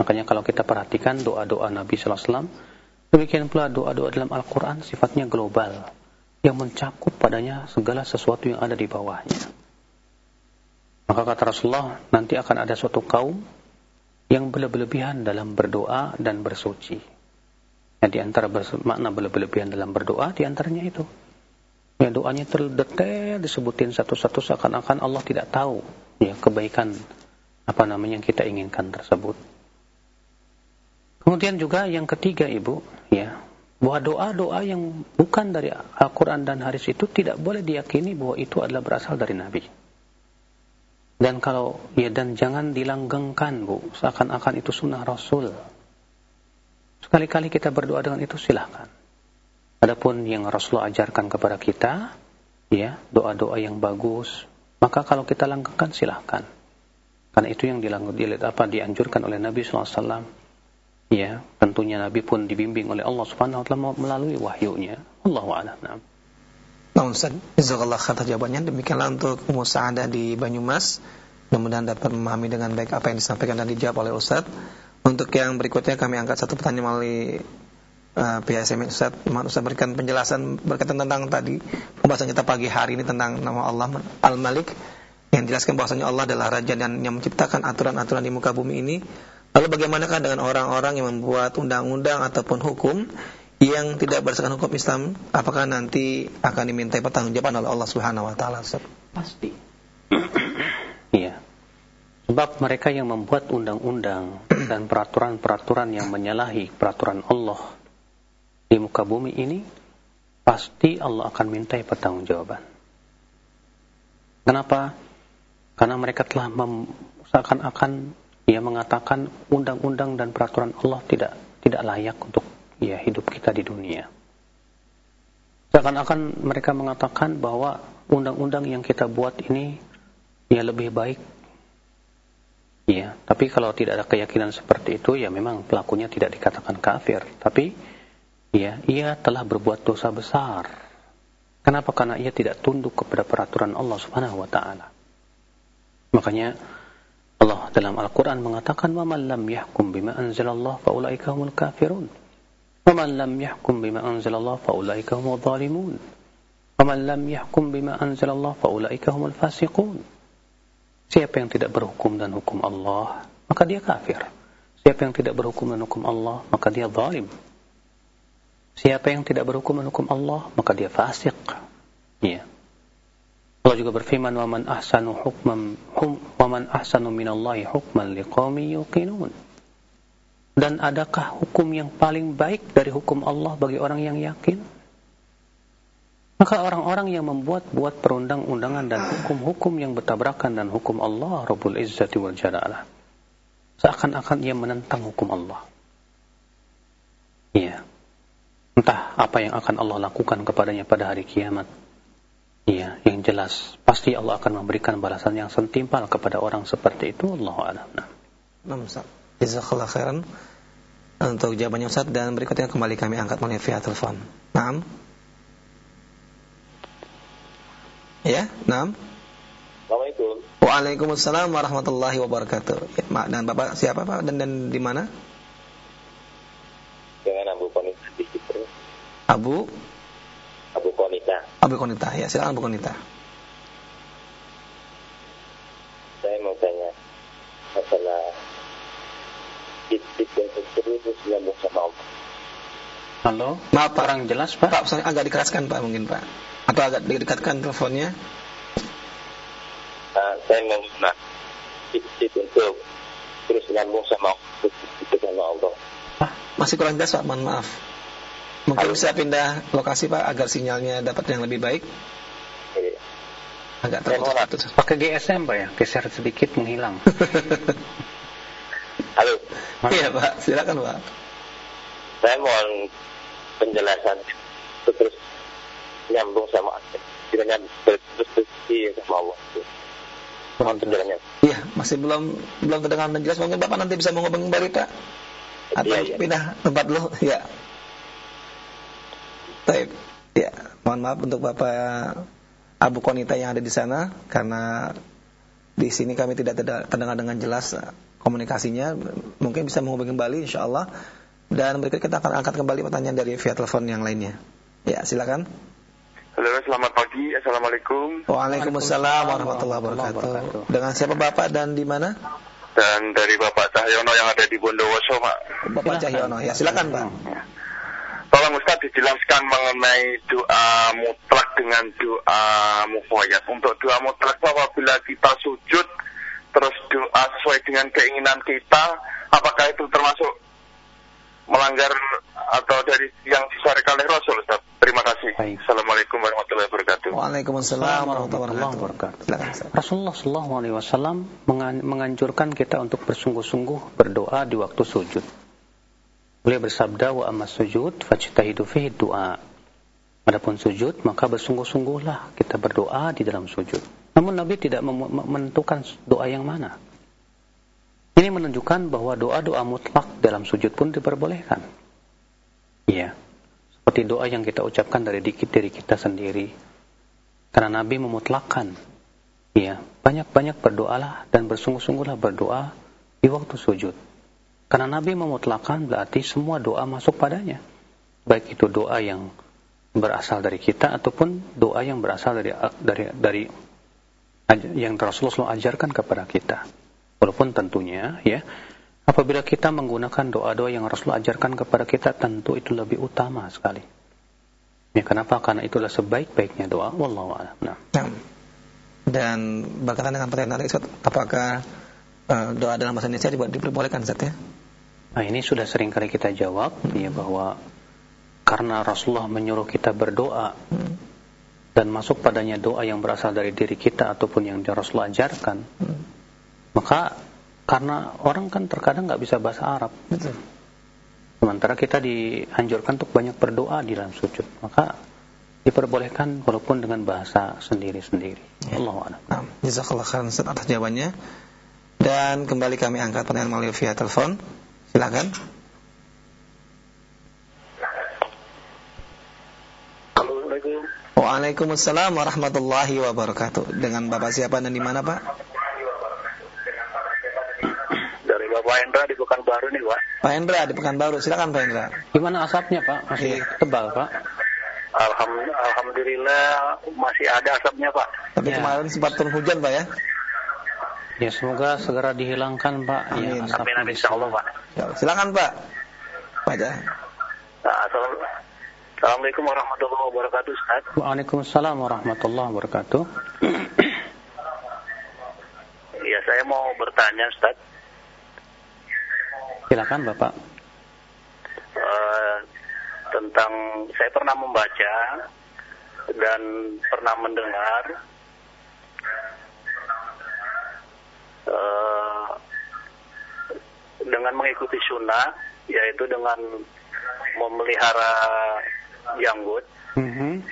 A: Makanya kalau kita perhatikan doa-doa Nabi Wasallam, demikian pula doa-doa dalam Al-Quran sifatnya global, yang mencakup padanya segala sesuatu yang ada di bawahnya. Maka kata Rasulullah, nanti akan ada suatu kaum yang berlebihan dalam berdoa dan bersuci. Nah, di antara makna berlebihan dalam berdoa, di antaranya itu Ya doanya terdetail disebutin satu-satu seakan-akan Allah tidak tahu ya kebaikan apa namanya yang kita inginkan tersebut. Kemudian juga yang ketiga Ibu, ya, bahwa doa-doa yang bukan dari Al-Qur'an dan hadis itu tidak boleh diyakini bahwa itu adalah berasal dari Nabi. Dan kalau ya dan jangan dilanggengkan Bu, seakan-akan itu sunnah Rasul. Sekali-kali kita berdoa dengan itu silahkan. Adapun yang Rasulullah ajarkan kepada kita, ya, doa-doa yang bagus, maka kalau kita langgengkan silahkan. Karena itu yang dilihat apa dianjurkan oleh Nabi SAW. Ya, tentunya Nabi pun dibimbing oleh Allah Subhanahu wa taala melalui wahyunya. Allahu a'lam.
B: Nah, Ustaz, jazakallah jawabannya. Demikianlah untuk Ummu Sa'adah di Banyumas. Mudah-mudahan dapat memahami dengan baik apa yang disampaikan dan dijawab oleh Ustaz. Untuk yang berikutnya kami angkat satu pertanyaan melalui uh, PSM Ustaz, mohon Ustaz berikan penjelasan berkaitan tentang tadi pembahasan kita pagi hari ini tentang nama Allah Al-Malik yang jelaskan bahwasanya Allah adalah raja dan yang menciptakan aturan-aturan di muka bumi ini. Lalu bagaimanakah dengan orang-orang yang membuat undang-undang ataupun hukum yang tidak berdasarkan hukum Islam? Apakah nanti akan dimintai pertanggungjawaban oleh Allah Subhanahu wa taala?
A: Pasti. Iya. Sebab mereka yang membuat undang-undang dan peraturan-peraturan yang menyalahi peraturan Allah di muka bumi ini, pasti Allah akan mintai pertanggungjawaban. Kenapa? Karena mereka telah seakan-akan ia mengatakan undang-undang dan peraturan Allah tidak tidak layak untuk ya hidup kita di dunia. Seakan-akan mereka mengatakan bahwa undang-undang yang kita buat ini ya lebih baik. Ya, tapi kalau tidak ada keyakinan seperti itu ya memang pelakunya tidak dikatakan kafir, tapi ya, ia telah berbuat dosa besar. Kenapa? Karena ia tidak tunduk kepada peraturan Allah Subhanahu wa taala. Makanya Allah dalam Al-Qur'an mengatakan, "Wa man lam yahkum bima anzalallah fa ulaika humul kafirun." Lam yahkum bima anzalallah fa ulaika humul zalimun. Wa man lam yahkum bima anzalallah fa ulaika humul fasiqun. Siapa yang tidak berhukum dan hukum Allah, maka dia kafir. Siapa yang tidak berhukum dan hukum Allah, maka dia zalim. Siapa yang tidak berhukum dan hukum Allah, maka dia fasik. Ya. Allah juga berfirman, "Wa man ahsanu hukman hum, wa man ahsanu minallahi hukman liqaumin yuqinun." Dan adakah hukum yang paling baik dari hukum Allah bagi orang yang yakin? Maka orang-orang yang membuat-buat perundang-undangan dan hukum-hukum yang bertabrakan dan hukum Allah Rabbul Izzati wal Jalalah seakan-akan ia menentang hukum Allah. Iya. Entah apa yang akan Allah lakukan kepadanya pada hari kiamat. Iya, yang jelas pasti Allah akan memberikan balasan yang sentimpal kepada orang seperti itu. Allah a'lam.
B: Nah, Ustaz. Jazakallah khairan untuk jawabannya Ustaz dan berikutnya kembali kami angkat melalui via telepon. Naam. Ya, naam.
C: Assalamualaikum.
B: Waalaikumsalam warahmatullahi wabarakatuh. Ya, Mak dan Bapak siapa Pak dan dan di mana?
C: Dengan Abu Konita di.
B: Abu
C: Abu Konita.
B: Abu Konita. Ya, silakan Abu Konita.
C: Saya mau tanya masalah titik yang terus nyambung sama Allah.
A: Halo?
B: Maaf Pak.
A: Kurang jelas, Pak?
B: Pak, saya agak dikeraskan Pak mungkin Pak. Atau agak didekatkan teleponnya.
C: Nah, saya mau nah titik untuk terus nyambung sama Allah, titik sama Allah.
B: Ah, masih kurang jelas Pak, mohon maaf. Mungkin bisa pindah lokasi Pak agar sinyalnya dapat yang lebih baik.
C: Iya.
B: Agak
C: mohon
B: terputus.
A: Pakai GSM, Pak ya? Geser sedikit menghilang.
C: Halo,
B: Iya Pak, silakan Pak.
C: saya mohon penjelasan terus nyambung sama. Kiranya terus sama Allah. Mohon penjelasannya.
B: Iya, masih belum belum terdengar dengan jelas. Mungkin Bapak nanti bisa menghubungi kembali Pak. Atau
C: Iya, iya.
B: pindah tempat dulu. Ya. Baik. Ya, mohon maaf untuk Bapak Abu Konita yang ada di sana karena di sini kami tidak terdengar dengan jelas komunikasinya. Mungkin bisa menghubungi kembali insyaallah. Dan berikut kita akan angkat kembali pertanyaan dari via telepon yang lainnya. Ya, silakan.
E: Halo, selamat pagi. Assalamualaikum.
B: Waalaikumsalam warahmatullahi wabarakatuh. Dengan siapa Bapak dan di mana?
E: Dan dari Bapak Cahyono yang ada di Bondowoso, Pak.
B: Bapak Cahyono. Ya, silakan Pak.
E: Tolong Ustaz dijelaskan mengenai doa mutlak dengan doa mufayyad. Untuk doa mutlak apabila kita sujud, terus doa sesuai dengan keinginan kita, apakah itu termasuk melanggar atau dari yang disarankan oleh Rasul, Ustaz? Terima kasih.
A: Baik.
E: Assalamualaikum warahmatullahi wabarakatuh.
B: Waalaikumsalam warahmatullahi wabarakatuh.
A: Rasulullah Shallallahu Alaihi Wasallam mengan- menganjurkan kita untuk bersungguh-sungguh berdoa di waktu sujud. Beliau bersabda wa amma sujud fajtahidu fihi du'a. Adapun sujud maka bersungguh-sungguhlah kita berdoa di dalam sujud. Namun Nabi tidak menentukan doa yang mana. Ini menunjukkan bahwa doa-doa mutlak dalam sujud pun diperbolehkan. Iya. Seperti doa yang kita ucapkan dari dikit diri kita sendiri. Karena Nabi memutlakkan. Ya, banyak-banyak berdoalah dan bersungguh-sungguhlah berdoa di waktu sujud. Karena Nabi memutlakkan berarti semua doa masuk padanya. Baik itu doa yang berasal dari kita ataupun doa yang berasal dari dari dari yang Rasulullah SAW ajarkan kepada kita. Walaupun tentunya ya apabila kita menggunakan doa-doa yang Rasulullah ajarkan kepada kita tentu itu lebih utama sekali. Ya kenapa? Karena itulah sebaik-baiknya doa. Wallahu a'lam. Nah.
B: Nah, dan berkaitan dengan pertanyaan tadi, Ustaz, apakah eh, doa dalam bahasa Indonesia dibuat diperbolehkan, Ustaz ya?
A: Nah ini sudah sering kali kita jawab ya bahwa karena Rasulullah menyuruh kita berdoa
B: Hmm.
A: Dan masuk padanya doa yang berasal dari diri kita ataupun yang Rasulullah ajarkan,
B: Hmm.
A: maka karena orang kan terkadang nggak bisa bahasa Arab,
B: Betul.
A: sementara kita dianjurkan untuk banyak berdoa di dalam sujud, maka diperbolehkan walaupun dengan bahasa sendiri-sendiri. Allah a'lam.
B: Nah, jazakallah khairan atas jawabannya. Dan kembali kami angkat pertanyaan melalui via telepon. Silakan.
C: Assalamualaikum.
B: Waalaikumsalam warahmatullahi wabarakatuh. Dengan Bapak siapa dan di mana, Pak?
C: Dari Bapak Hendra di Pekanbaru nih, Pak.
B: Pak Hendra di Pekanbaru. Silakan Pak Hendra.
A: Gimana asapnya Pak? Masih
B: Iya.
A: tebal Pak?
C: Alham- Alhamdulillah masih ada asapnya, Pak.
B: Tapi
A: Ya.
B: kemarin sempat turun hujan, Pak ya?
A: Ya semoga segera dihilangkan Pak.
B: Amin.
A: Ya,
C: Amin, amin, insya Allah Pak.
B: Ya, silakan Pak. Pak ya.
C: Nah, Assalamualaikum warahmatullahi wabarakatuh Ustaz.
A: Waalaikumsalam warahmatullahi wabarakatuh.
C: Ya saya mau bertanya Ustaz.
A: Silakan Bapak.
C: Eh, tentang saya pernah membaca dan pernah mendengar eh, dengan mengikuti sunnah yaitu dengan memelihara janggut
A: Mhm.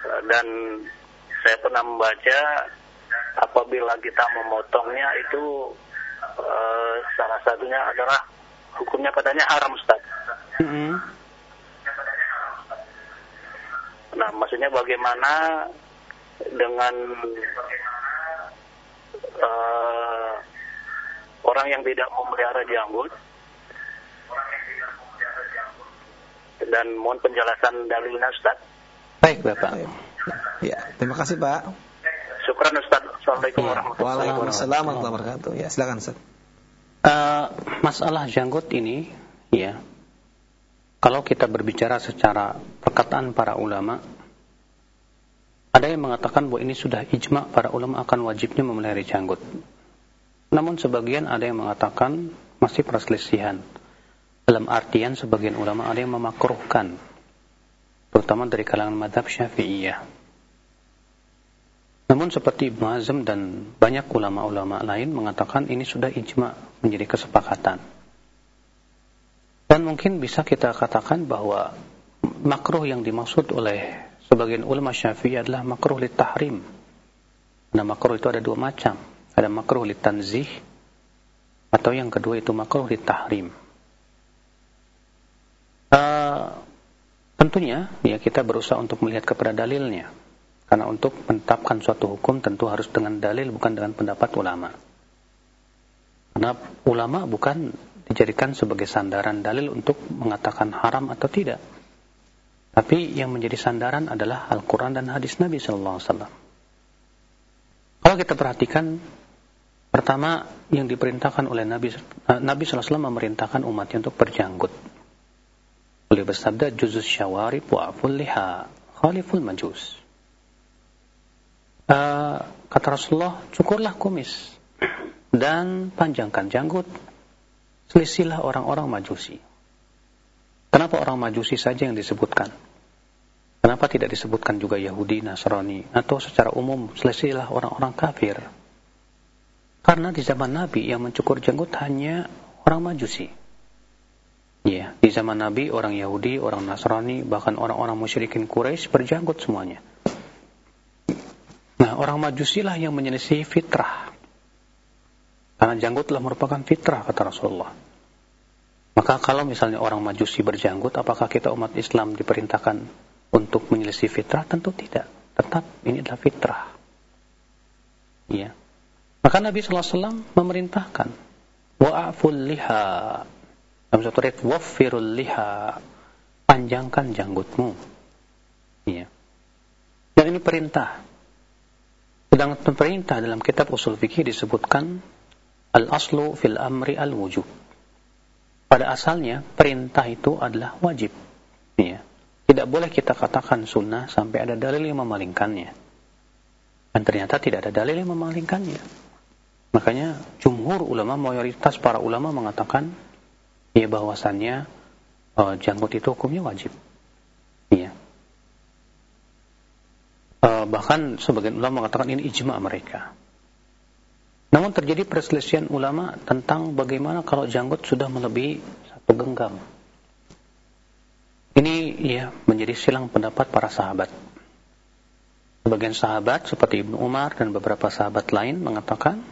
C: Eh, dan saya pernah membaca apabila kita memotongnya itu eh, salah satunya adalah hukumnya katanya haram Ustaz.
A: Mhm.
C: Nah, maksudnya bagaimana dengan eh, orang yang tidak memelihara janggut dan mohon penjelasan dalilnya Ustaz.
A: Baik Bapak.
B: Ya, terima kasih Pak.
C: Syukran Ustaz. Assalamualaikum
A: Iya.
C: warahmatullahi wabarakatuh.
B: Waalaikumsalam warahmatullahi wabarakatuh. Ya, silakan Ustaz.
A: Eh, masalah janggut ini, ya, kalau kita berbicara secara perkataan para ulama, ada yang mengatakan bahwa ini sudah ijma para ulama akan wajibnya memelihara janggut. Namun sebagian ada yang mengatakan masih perselisihan. Dalam artian sebagian ulama ada yang memakruhkan, terutama dari kalangan madhab syafi'iyah. Namun seperti Ibn Hazm dan banyak ulama-ulama lain mengatakan ini sudah ijma menjadi kesepakatan. Dan mungkin bisa kita katakan bahwa makruh yang dimaksud oleh sebagian ulama syafi'i adalah makruh li tahrim. Nah makruh itu ada dua macam. Ada makruh li tanzih atau yang kedua itu makruh li tahrim. Tentunya ya kita berusaha untuk melihat kepada dalilnya. Karena untuk menetapkan suatu hukum tentu harus dengan dalil bukan dengan pendapat ulama. Karena ulama bukan dijadikan sebagai sandaran dalil untuk mengatakan haram atau tidak. Tapi yang menjadi sandaran adalah Al-Quran dan hadis Nabi Sallallahu Alaihi Wasallam. Kalau kita perhatikan, pertama yang diperintahkan oleh Nabi Nabi Sallallahu memerintahkan umatnya untuk berjanggut. Beliau bersabda, "Juzus syawarib wa'ful liha, khaliful majus." Uh, kata Rasulullah, cukurlah kumis dan panjangkan janggut. Selisilah orang-orang majusi. Kenapa orang majusi saja yang disebutkan? Kenapa tidak disebutkan juga Yahudi, Nasrani, atau secara umum selisilah orang-orang kafir? Karena di zaman Nabi yang mencukur janggut hanya orang majusi. Ya, di zaman Nabi orang Yahudi, orang Nasrani, bahkan orang-orang musyrikin Quraisy berjanggut semuanya. Nah, orang majusilah yang menyelisih fitrah. Karena janggut telah merupakan fitrah, kata Rasulullah. Maka kalau misalnya orang majusi berjanggut, apakah kita umat Islam diperintahkan untuk menyelisih fitrah? Tentu tidak. Tetap ini adalah fitrah. Ya. Maka Nabi SAW memerintahkan. Wa'aful liha. Dalam satu ayat, waffirul liha. Panjangkan janggutmu. Ya. Dan ini perintah. Sedang perintah dalam kitab usul fikih disebutkan al-aslu fil amri al-wujub. Pada asalnya perintah itu adalah wajib. Ya. Tidak boleh kita katakan sunnah sampai ada dalil yang memalingkannya. Dan ternyata tidak ada dalil yang memalingkannya. Makanya jumhur ulama, mayoritas para ulama mengatakan ya bahwasannya uh, janggut itu hukumnya wajib. Ya. Uh, bahkan sebagian ulama mengatakan ini ijma mereka. Namun terjadi perselisihan ulama tentang bagaimana kalau janggut sudah melebihi satu genggam. Ini ya menjadi silang pendapat para sahabat. Sebagian sahabat seperti Ibnu Umar dan beberapa sahabat lain mengatakan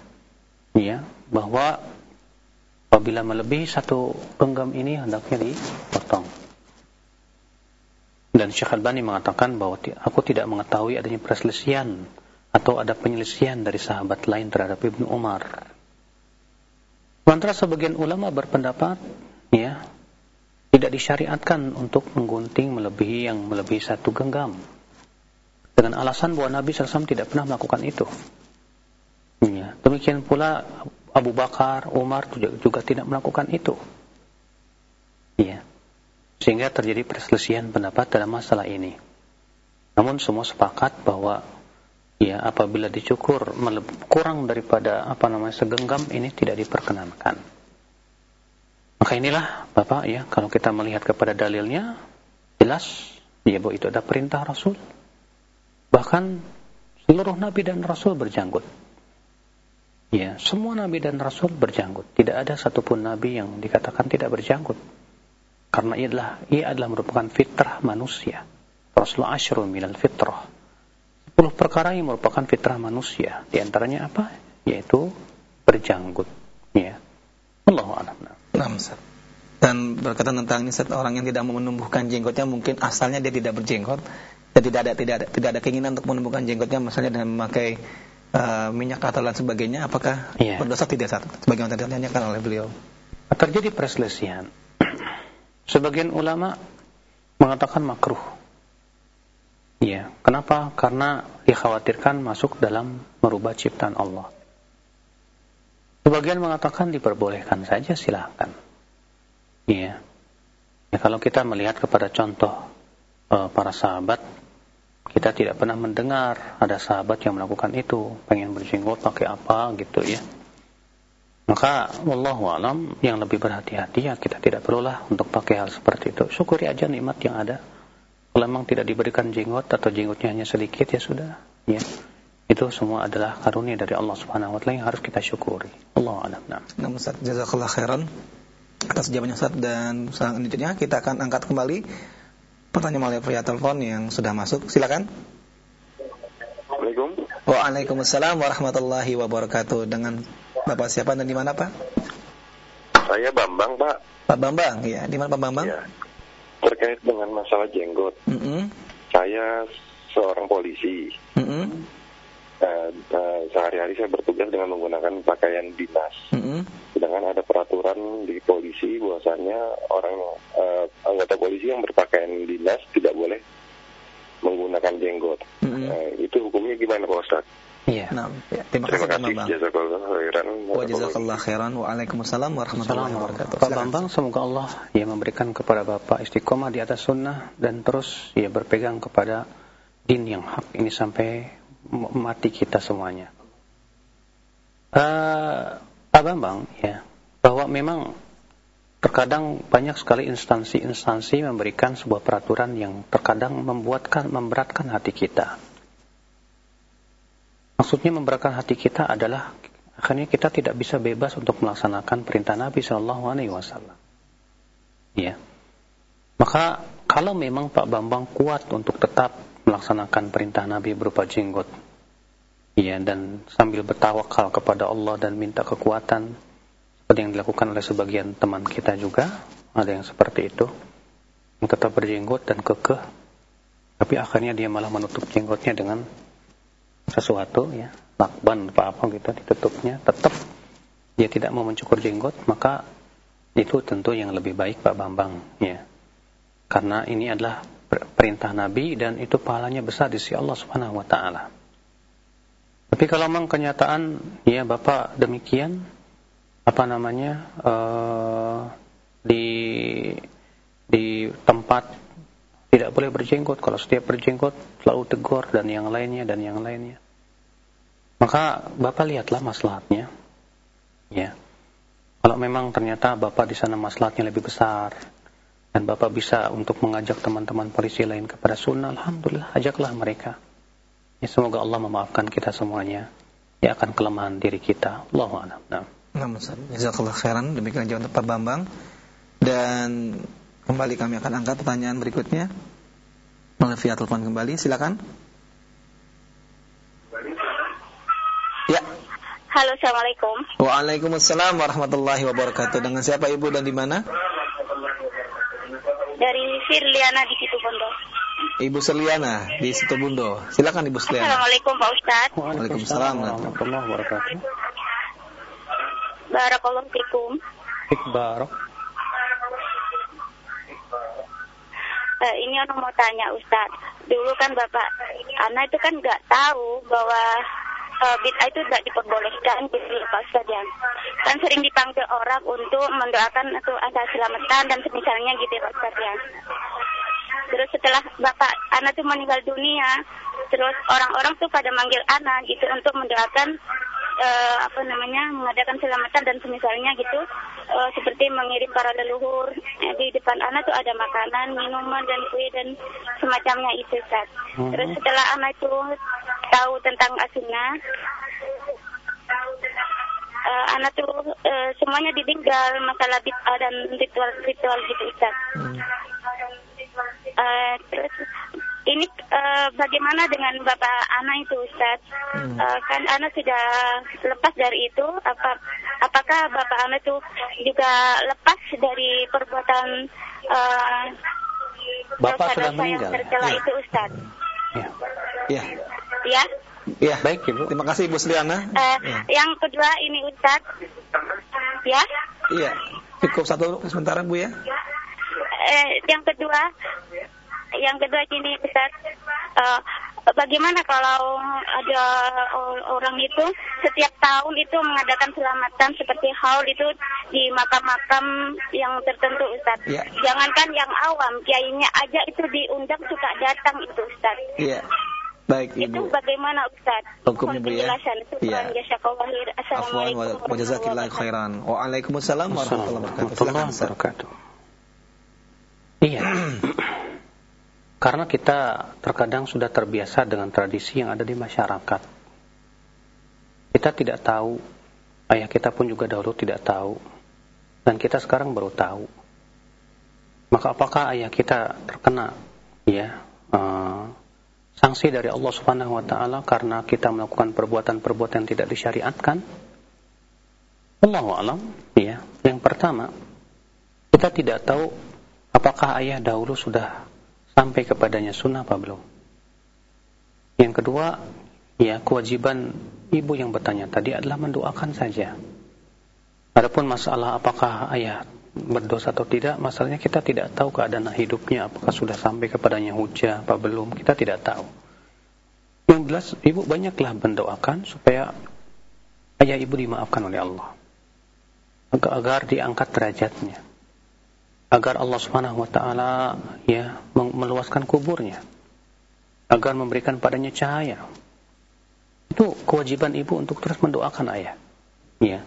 A: ya bahwa apabila melebihi satu genggam ini hendaknya dipotong. Dan Syekh Albani mengatakan bahwa aku tidak mengetahui adanya perselisihan atau ada penyelesaian dari sahabat lain terhadap Ibnu Umar. Sementara sebagian ulama berpendapat, ya, tidak disyariatkan untuk menggunting melebihi yang melebihi satu genggam. dengan alasan bahwa Nabi SAW tidak pernah melakukan itu. Ya. Demikian pula Abu Bakar, Umar juga, juga tidak melakukan itu. Ya. Sehingga terjadi perselisihan pendapat dalam masalah ini. Namun semua sepakat bahwa ya apabila dicukur kurang daripada apa namanya segenggam ini tidak diperkenankan. Maka inilah Bapak ya kalau kita melihat kepada dalilnya jelas ya bahwa itu ada perintah Rasul. Bahkan seluruh nabi dan rasul berjanggut. Ya, semua nabi dan rasul berjanggut. Tidak ada satupun nabi yang dikatakan tidak berjanggut. Karena ia adalah, ia adalah merupakan fitrah manusia. Rasulullah asyrul minal fitrah. Sepuluh perkara yang merupakan fitrah manusia. Di antaranya apa? Yaitu berjanggut. Ya. Allahu a'lam.
B: Nah, Dan berkaitan tentang ini orang yang tidak menumbuhkan jenggotnya mungkin asalnya dia tidak berjenggot dan tidak ada tidak ada tidak ada keinginan untuk menumbuhkan jenggotnya misalnya dengan memakai uh, minyak atau lain sebagainya apakah yeah. berdosa tidak saat sebagaimana tadi ditanyakan oleh beliau
A: terjadi perselisihan sebagian ulama mengatakan makruh Iya, kenapa? Karena dikhawatirkan masuk dalam merubah ciptaan Allah. Sebagian mengatakan diperbolehkan saja, silahkan. Iya. Ya, kalau kita melihat kepada contoh uh, para sahabat, kita tidak pernah mendengar ada sahabat yang melakukan itu, pengen berjenggot pakai apa gitu ya. Maka wallahu alam yang lebih berhati-hati ya kita tidak perlulah untuk pakai hal seperti itu. Syukuri aja nikmat yang ada. Kalau memang tidak diberikan jenggot atau jenggotnya hanya sedikit ya sudah, ya. Itu semua adalah karunia dari Allah Subhanahu wa taala yang harus kita syukuri. Allah a'lam. Nah,
B: Ustaz, jazakallah khairan atas jawabannya Ustaz dan selanjutnya kita akan angkat kembali pertanyaan melalui via telepon yang sudah masuk. Silakan.
E: Assalamualaikum.
B: Waalaikumsalam warahmatullahi wabarakatuh. Dengan Bapak siapa dan di mana, Pak?
E: Saya Bambang, Pak.
B: Pak Bambang, ya. Di mana Pak Bambang? Ya
E: terkait dengan masalah jenggot. Mm -hmm. Saya seorang polisi. Mm -hmm. Uh, uh, sehari-hari saya bertugas dengan menggunakan pakaian dinas. Mm -hmm. Sedangkan ada peraturan di polisi bahwasanya orang uh, anggota polisi yang berpakaian dinas tidak boleh menggunakan jenggot. Mm -hmm. uh, itu hukumnya gimana Pak Ustadz?
B: Iya. Nah, ya. Terima, Terima kasih, Bang. Jazakallah khairan. Wa jazakallah khairan. Waalaikumsalam warahmatullahi wabarakatuh.
A: Pak Bambang, semoga Allah ya memberikan kepada Bapak istiqomah di atas sunnah dan terus ya berpegang kepada din yang hak ini sampai mati kita semuanya. Uh, Pak Bambang, ya, bahwa memang terkadang banyak sekali instansi-instansi memberikan sebuah peraturan yang terkadang membuatkan memberatkan hati kita Maksudnya memberatkan hati kita adalah akhirnya kita tidak bisa bebas untuk melaksanakan perintah Nabi Shallallahu Alaihi Wasallam. Ya, maka kalau memang Pak Bambang kuat untuk tetap melaksanakan perintah Nabi berupa jenggot, ya dan sambil bertawakal kepada Allah dan minta kekuatan seperti yang dilakukan oleh sebagian teman kita juga, ada yang seperti itu, tetap berjenggot dan kekeh, tapi akhirnya dia malah menutup jenggotnya dengan sesuatu ya lakban apa apa gitu ditutupnya tetap dia tidak mau mencukur jenggot maka itu tentu yang lebih baik Pak Bambang ya. Karena ini adalah perintah Nabi dan itu pahalanya besar di sisi Allah Subhanahu wa taala. Tapi kalau memang kenyataan ya Bapak demikian apa namanya uh, di di tempat tidak boleh berjenggot. Kalau setiap berjenggot selalu tegur dan yang lainnya dan yang lainnya. Maka Bapak lihatlah maslahatnya. Ya. Kalau memang ternyata Bapak di sana maslahatnya lebih besar dan Bapak bisa untuk mengajak teman-teman polisi lain kepada sunnah, alhamdulillah ajaklah mereka. Ya, semoga Allah memaafkan kita semuanya. Ya akan kelemahan diri kita. Allahu a'lam. Nah.
B: Jazakallah khairan. Demikian jawaban Pak Bambang. Dan Kembali kami akan angkat pertanyaan berikutnya melalui via telepon kembali. Silakan.
F: Ya. Halo, assalamualaikum.
B: Waalaikumsalam warahmatullahi wabarakatuh. Dengan siapa ibu dan di mana?
F: Sirliana di Situ Bondo.
B: Ibu Sirliana di Situ Bondo. Silakan Ibu Sirliana.
F: Assalamualaikum Pak Ustaz.
B: Waalaikumsalam warahmatullahi wabarakatuh.
F: Barakallahu fikum.
A: Barak.
F: uh, ini aku mau tanya Ustaz. Dulu kan Bapak anak itu kan nggak tahu bahwa uh, bid'ah itu tidak diperbolehkan gitu Pak ya. Kan sering dipanggil orang untuk mendoakan atau ada selamatan dan semisalnya gitu Pak Ustaz ya. Terus setelah bapak anak itu meninggal dunia, terus orang-orang tuh pada manggil anak gitu untuk mendoakan uh, apa namanya mengadakan selamatan dan semisalnya gitu uh, seperti mengirim para leluhur eh, di depan anak tuh ada makanan minuman dan kue dan semacamnya itu saat hmm. terus setelah anak itu tahu tentang asinah uh, anak tuh uh, semuanya ditinggal masalah bid'ah dan ritual-ritual gitu Ustaz. Hmm. Uh, terus ini uh, bagaimana dengan Bapak Ana itu Ustaz? Hmm. Uh, kan Ana sudah lepas dari itu. Apa apakah Bapak Ana itu juga lepas dari perbuatan uh,
A: Bapak sudah meninggal.
F: tercela ya. itu Ustaz?
A: Ya.
F: Ya. Ya.
B: Ya, baik Ibu. Terima kasih Ibu Seliana.
F: Uh, ya. Yang kedua ini Ustaz. Ya.
B: Iya. Cukup satu sementara Bu ya.
F: Eh, yang kedua yang kedua gini Ustaz, uh, bagaimana kalau ada orang itu setiap tahun itu mengadakan selamatan seperti haul itu di makam-makam yang tertentu Ustaz. Ya. Jangankan yang awam, kiainya aja itu diundang suka datang itu Ustaz.
B: Iya. Baik Ibu.
F: Itu bagaimana Ustaz?
B: Hukumnya Bu ya.
F: Iya.
B: Assalamualaikum warahmatullahi wabarakatuh. Waalaikumsalam warahmatullahi wabarakatuh.
A: Iya. Karena kita terkadang sudah terbiasa dengan tradisi yang ada di masyarakat. Kita tidak tahu, ayah kita pun juga dahulu tidak tahu, dan kita sekarang baru tahu. Maka apakah ayah kita terkena ya uh, sanksi dari Allah Subhanahu wa taala karena kita melakukan perbuatan-perbuatan yang tidak disyariatkan? Allahu alam, ya. Yang pertama, kita tidak tahu apakah ayah dahulu sudah sampai kepadanya sunnah apa belum. Yang kedua, ya kewajiban ibu yang bertanya tadi adalah mendoakan saja. Adapun masalah apakah ayah berdosa atau tidak, masalahnya kita tidak tahu keadaan hidupnya, apakah sudah sampai kepadanya hujah apa belum, kita tidak tahu. Yang jelas, ibu banyaklah mendoakan supaya ayah ibu dimaafkan oleh Allah. Agar, diangkat derajatnya agar Allah Subhanahu wa taala ya meluaskan kuburnya agar memberikan padanya cahaya. Itu kewajiban ibu untuk terus mendoakan ayah. Ya.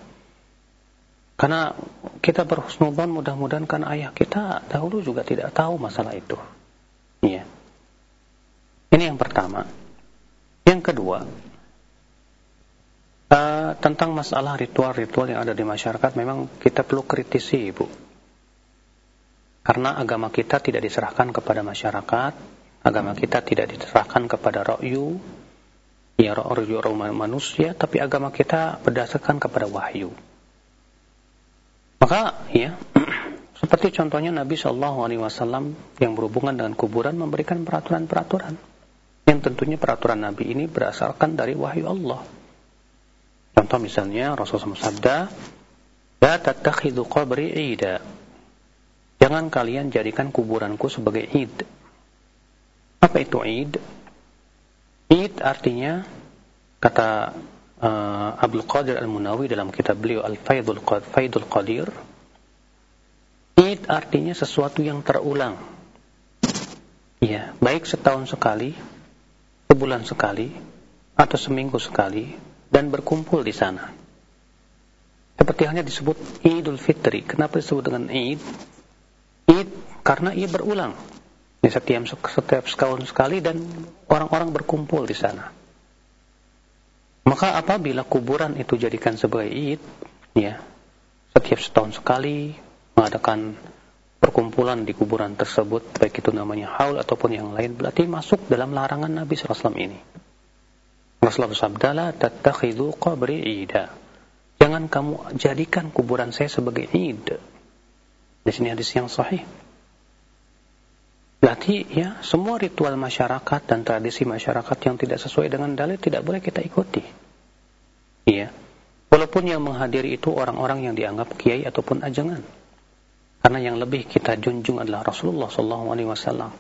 A: Karena kita berhusnudzon mudah-mudahan kan ayah kita dahulu juga tidak tahu masalah itu. Ya. Ini yang pertama. Yang kedua, uh, tentang masalah ritual-ritual yang ada di masyarakat memang kita perlu kritisi, Ibu karena agama kita tidak diserahkan kepada masyarakat, agama kita tidak diserahkan kepada ra'yu, ya ra'yu manusia, tapi agama kita berdasarkan kepada wahyu. Maka ya, seperti contohnya Nabi Shallallahu Alaihi Wasallam yang berhubungan dengan kuburan memberikan peraturan-peraturan yang tentunya peraturan Nabi ini berdasarkan dari wahyu Allah. Contoh misalnya Rasulullah SAW sabda, "La tattakhidhu qabri 'ida." Jangan kalian jadikan kuburanku sebagai id. Apa itu id? Id artinya kata uh, Abdul Qadir Al-Munawi dalam kitab beliau Al-Faidul Faidul Qadir Id artinya sesuatu yang terulang. Ya, baik setahun sekali, sebulan sekali, atau seminggu sekali, dan berkumpul di sana. Seperti halnya disebut Idul Fitri. Kenapa disebut dengan Id? Karena ia berulang. Ini setiap setiap setahun sekali dan orang-orang berkumpul di sana. Maka apabila kuburan itu jadikan sebagai Id, ya, setiap setahun sekali mengadakan perkumpulan di kuburan tersebut, baik itu namanya haul ataupun yang lain, berarti masuk dalam larangan Nabi SAW ini. Rasulullah bersabda, La tattakhidhu qabri ida. Jangan kamu jadikan kuburan saya sebagai id. Di sini hadis yang sahih. Berarti ya semua ritual masyarakat dan tradisi masyarakat yang tidak sesuai dengan dalil tidak boleh kita ikuti. Iya. Walaupun yang menghadiri itu orang-orang yang dianggap kiai ataupun ajangan. Karena yang lebih kita junjung adalah Rasulullah SAW.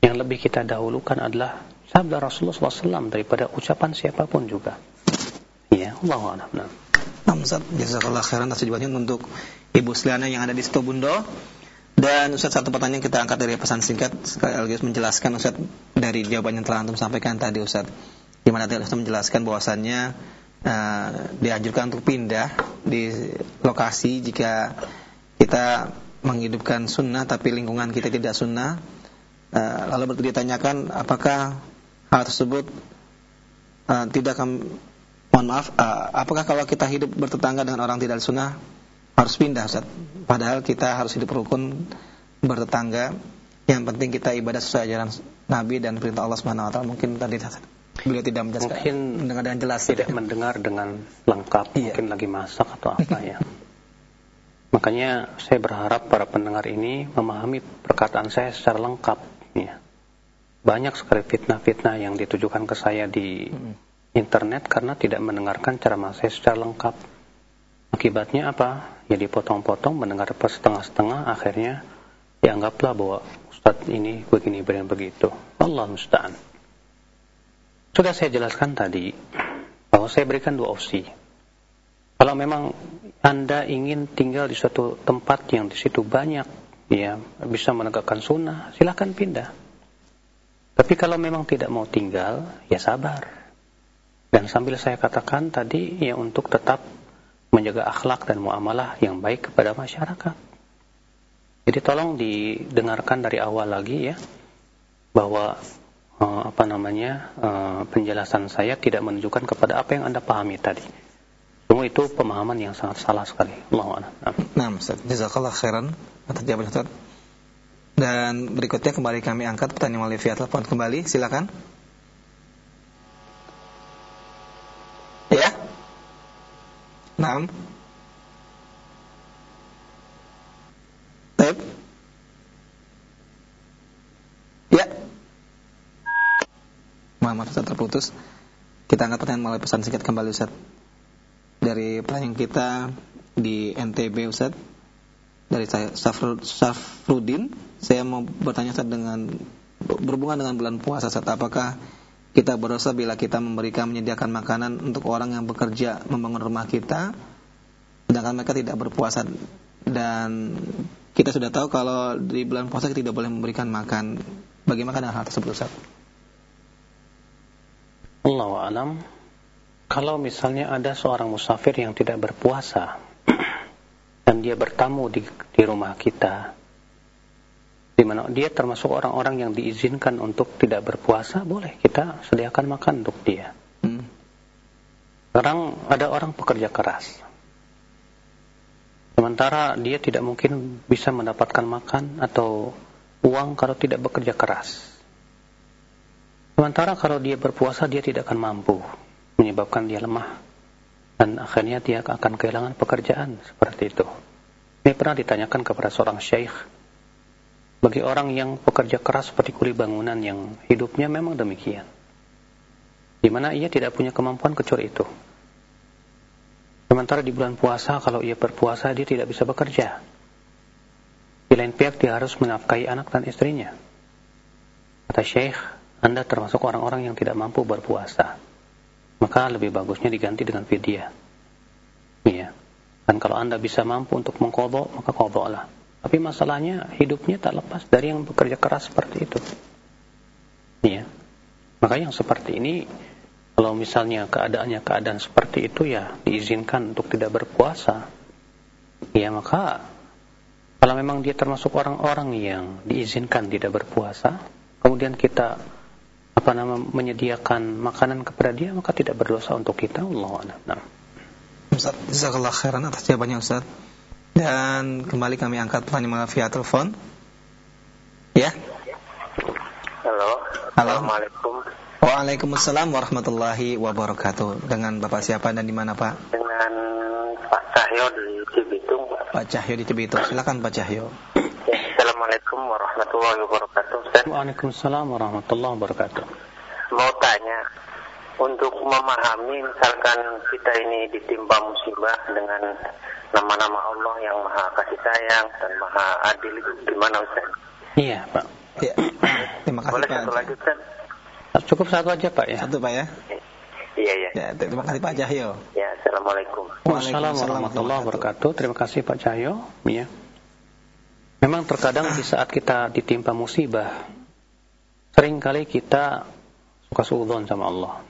A: Yang lebih kita dahulukan adalah sabda Rasulullah SAW daripada ucapan siapa pun juga. Ya, Allah
B: Nah, Ustaz, jazakallah khairan atas jawabannya untuk Ibu Seliana yang ada di Situ Bundo. Dan Ustaz satu pertanyaan kita angkat dari pesan singkat sekaligus menjelaskan Ustaz dari jawaban yang telah antum sampaikan tadi Ustaz. Di mana tadi Ustaz menjelaskan bahwasannya uh, dianjurkan untuk pindah di lokasi jika kita menghidupkan sunnah tapi lingkungan kita tidak sunnah. Uh, lalu ditanyakan apakah hal tersebut uh, tidak akan mohon maaf uh, apakah kalau kita hidup bertetangga dengan orang tidak sunnah harus pindah Ustaz. Padahal kita harus hidup rukun bertetangga. Yang penting kita ibadah sesuai ajaran Nabi dan perintah Allah Subhanahu wa taala. Mungkin tadi beliau tidak menjelaskan.
A: Mungkin
B: mendengar dengan jelas
A: tidak ya. mendengar dengan lengkap, iya. mungkin lagi masak atau apa ya. Makanya saya berharap para pendengar ini memahami perkataan saya secara lengkap ya. Banyak sekali fitnah-fitnah yang ditujukan ke saya di hmm. internet karena tidak mendengarkan cara saya secara lengkap. Akibatnya apa? Ya dipotong-potong mendengar setengah-setengah akhirnya dianggaplah bahwa Ustadz ini begini begini begitu. Allah musta'an. Sudah saya jelaskan tadi bahwa saya berikan dua opsi. Kalau memang Anda ingin tinggal di suatu tempat yang di situ banyak ya bisa menegakkan sunnah, silahkan pindah. Tapi kalau memang tidak mau tinggal, ya sabar. Dan sambil saya katakan tadi ya untuk tetap menjaga akhlak dan muamalah yang baik kepada masyarakat. Jadi tolong didengarkan dari awal lagi ya bahwa uh, apa namanya uh, penjelasan saya tidak menunjukkan kepada apa yang anda pahami tadi. Semua itu pemahaman yang sangat salah sekali. Allahu
B: Nah, Ustaz, khairan. Dan berikutnya kembali kami angkat pertanyaan melalui via telepon kembali, silakan. Ya? Naam. Baik. Ya. Maaf, Ustaz terputus. Kita angkat pertanyaan melalui pesan singkat kembali Ustaz. Dari pertanyaan kita di NTB Ustaz. Dari saya Safrudin, saya mau bertanya Ustaz dengan berhubungan dengan bulan puasa Ustaz. Apakah kita berdosa bila kita memberikan menyediakan makanan untuk orang yang bekerja membangun rumah kita sedangkan mereka tidak berpuasa. Dan kita sudah tahu kalau di bulan puasa kita tidak boleh memberikan makan. Bagaimana dengan hal tersebut Ustaz?
A: Allah alam. Kalau misalnya ada seorang musafir yang tidak berpuasa dan dia bertamu di, di rumah kita di mana dia termasuk orang-orang yang diizinkan untuk tidak berpuasa, boleh kita sediakan makan untuk dia. Hmm. Sekarang ada orang pekerja keras. Sementara dia tidak mungkin bisa mendapatkan makan atau uang kalau tidak bekerja keras. Sementara kalau dia berpuasa dia tidak akan mampu, menyebabkan dia lemah. Dan akhirnya dia akan kehilangan pekerjaan seperti itu. Ini pernah ditanyakan kepada seorang syekh bagi orang yang pekerja keras seperti kuli bangunan yang hidupnya memang demikian. Di mana ia tidak punya kemampuan kecuali itu. Sementara di bulan puasa, kalau ia berpuasa, dia tidak bisa bekerja. Di lain pihak, dia harus menafkahi anak dan istrinya. Kata Syekh, Anda termasuk orang-orang yang tidak mampu berpuasa. Maka lebih bagusnya diganti dengan fidyah. Iya. Dan kalau Anda bisa mampu untuk mengkodok, maka kodoklah. Tapi masalahnya hidupnya tak lepas dari yang bekerja keras seperti itu. Ya. Maka yang seperti ini kalau misalnya keadaannya keadaan seperti itu ya diizinkan untuk tidak berpuasa. Ya maka kalau memang dia termasuk orang-orang yang diizinkan tidak berpuasa, kemudian kita apa nama menyediakan makanan kepada dia maka tidak berdosa untuk kita Allah a'lam.
B: Ustaz, jazakallah khairan atas jawabannya Ustaz. Dan kembali kami angkat pertanyaan via telepon. Ya.
G: Halo.
B: Halo. Assalamualaikum. Waalaikumsalam warahmatullahi wabarakatuh. Dengan Bapak siapa dan di mana Pak?
G: Dengan Pak Cahyo di Cibitung.
B: Pak Cahyo di Cibitung. Silakan Pak Cahyo.
G: Ya, Assalamualaikum warahmatullahi wabarakatuh.
A: Waalaikumsalam warahmatullahi wabarakatuh.
G: Mau tanya, untuk memahami misalkan kita ini ditimpa musibah dengan nama-nama Allah yang maha kasih sayang dan maha adil itu gimana Ustaz?
A: Iya, Pak.
B: Ya. Terima kasih
G: Boleh
B: Pak.
G: satu lagi Ustaz?
A: Cukup satu aja, Pak ya.
B: Satu Pak ya.
G: Iya, iya.
B: Ya, terima kasih Pak Cahyo.
G: Ya, Assalamualaikum.
A: Wassalamualaikum warahmatullahi wabarakatuh. Terima kasih Pak Cahyo. Ya. Memang terkadang di saat kita ditimpa musibah, sering kali kita suka suudon sama Allah.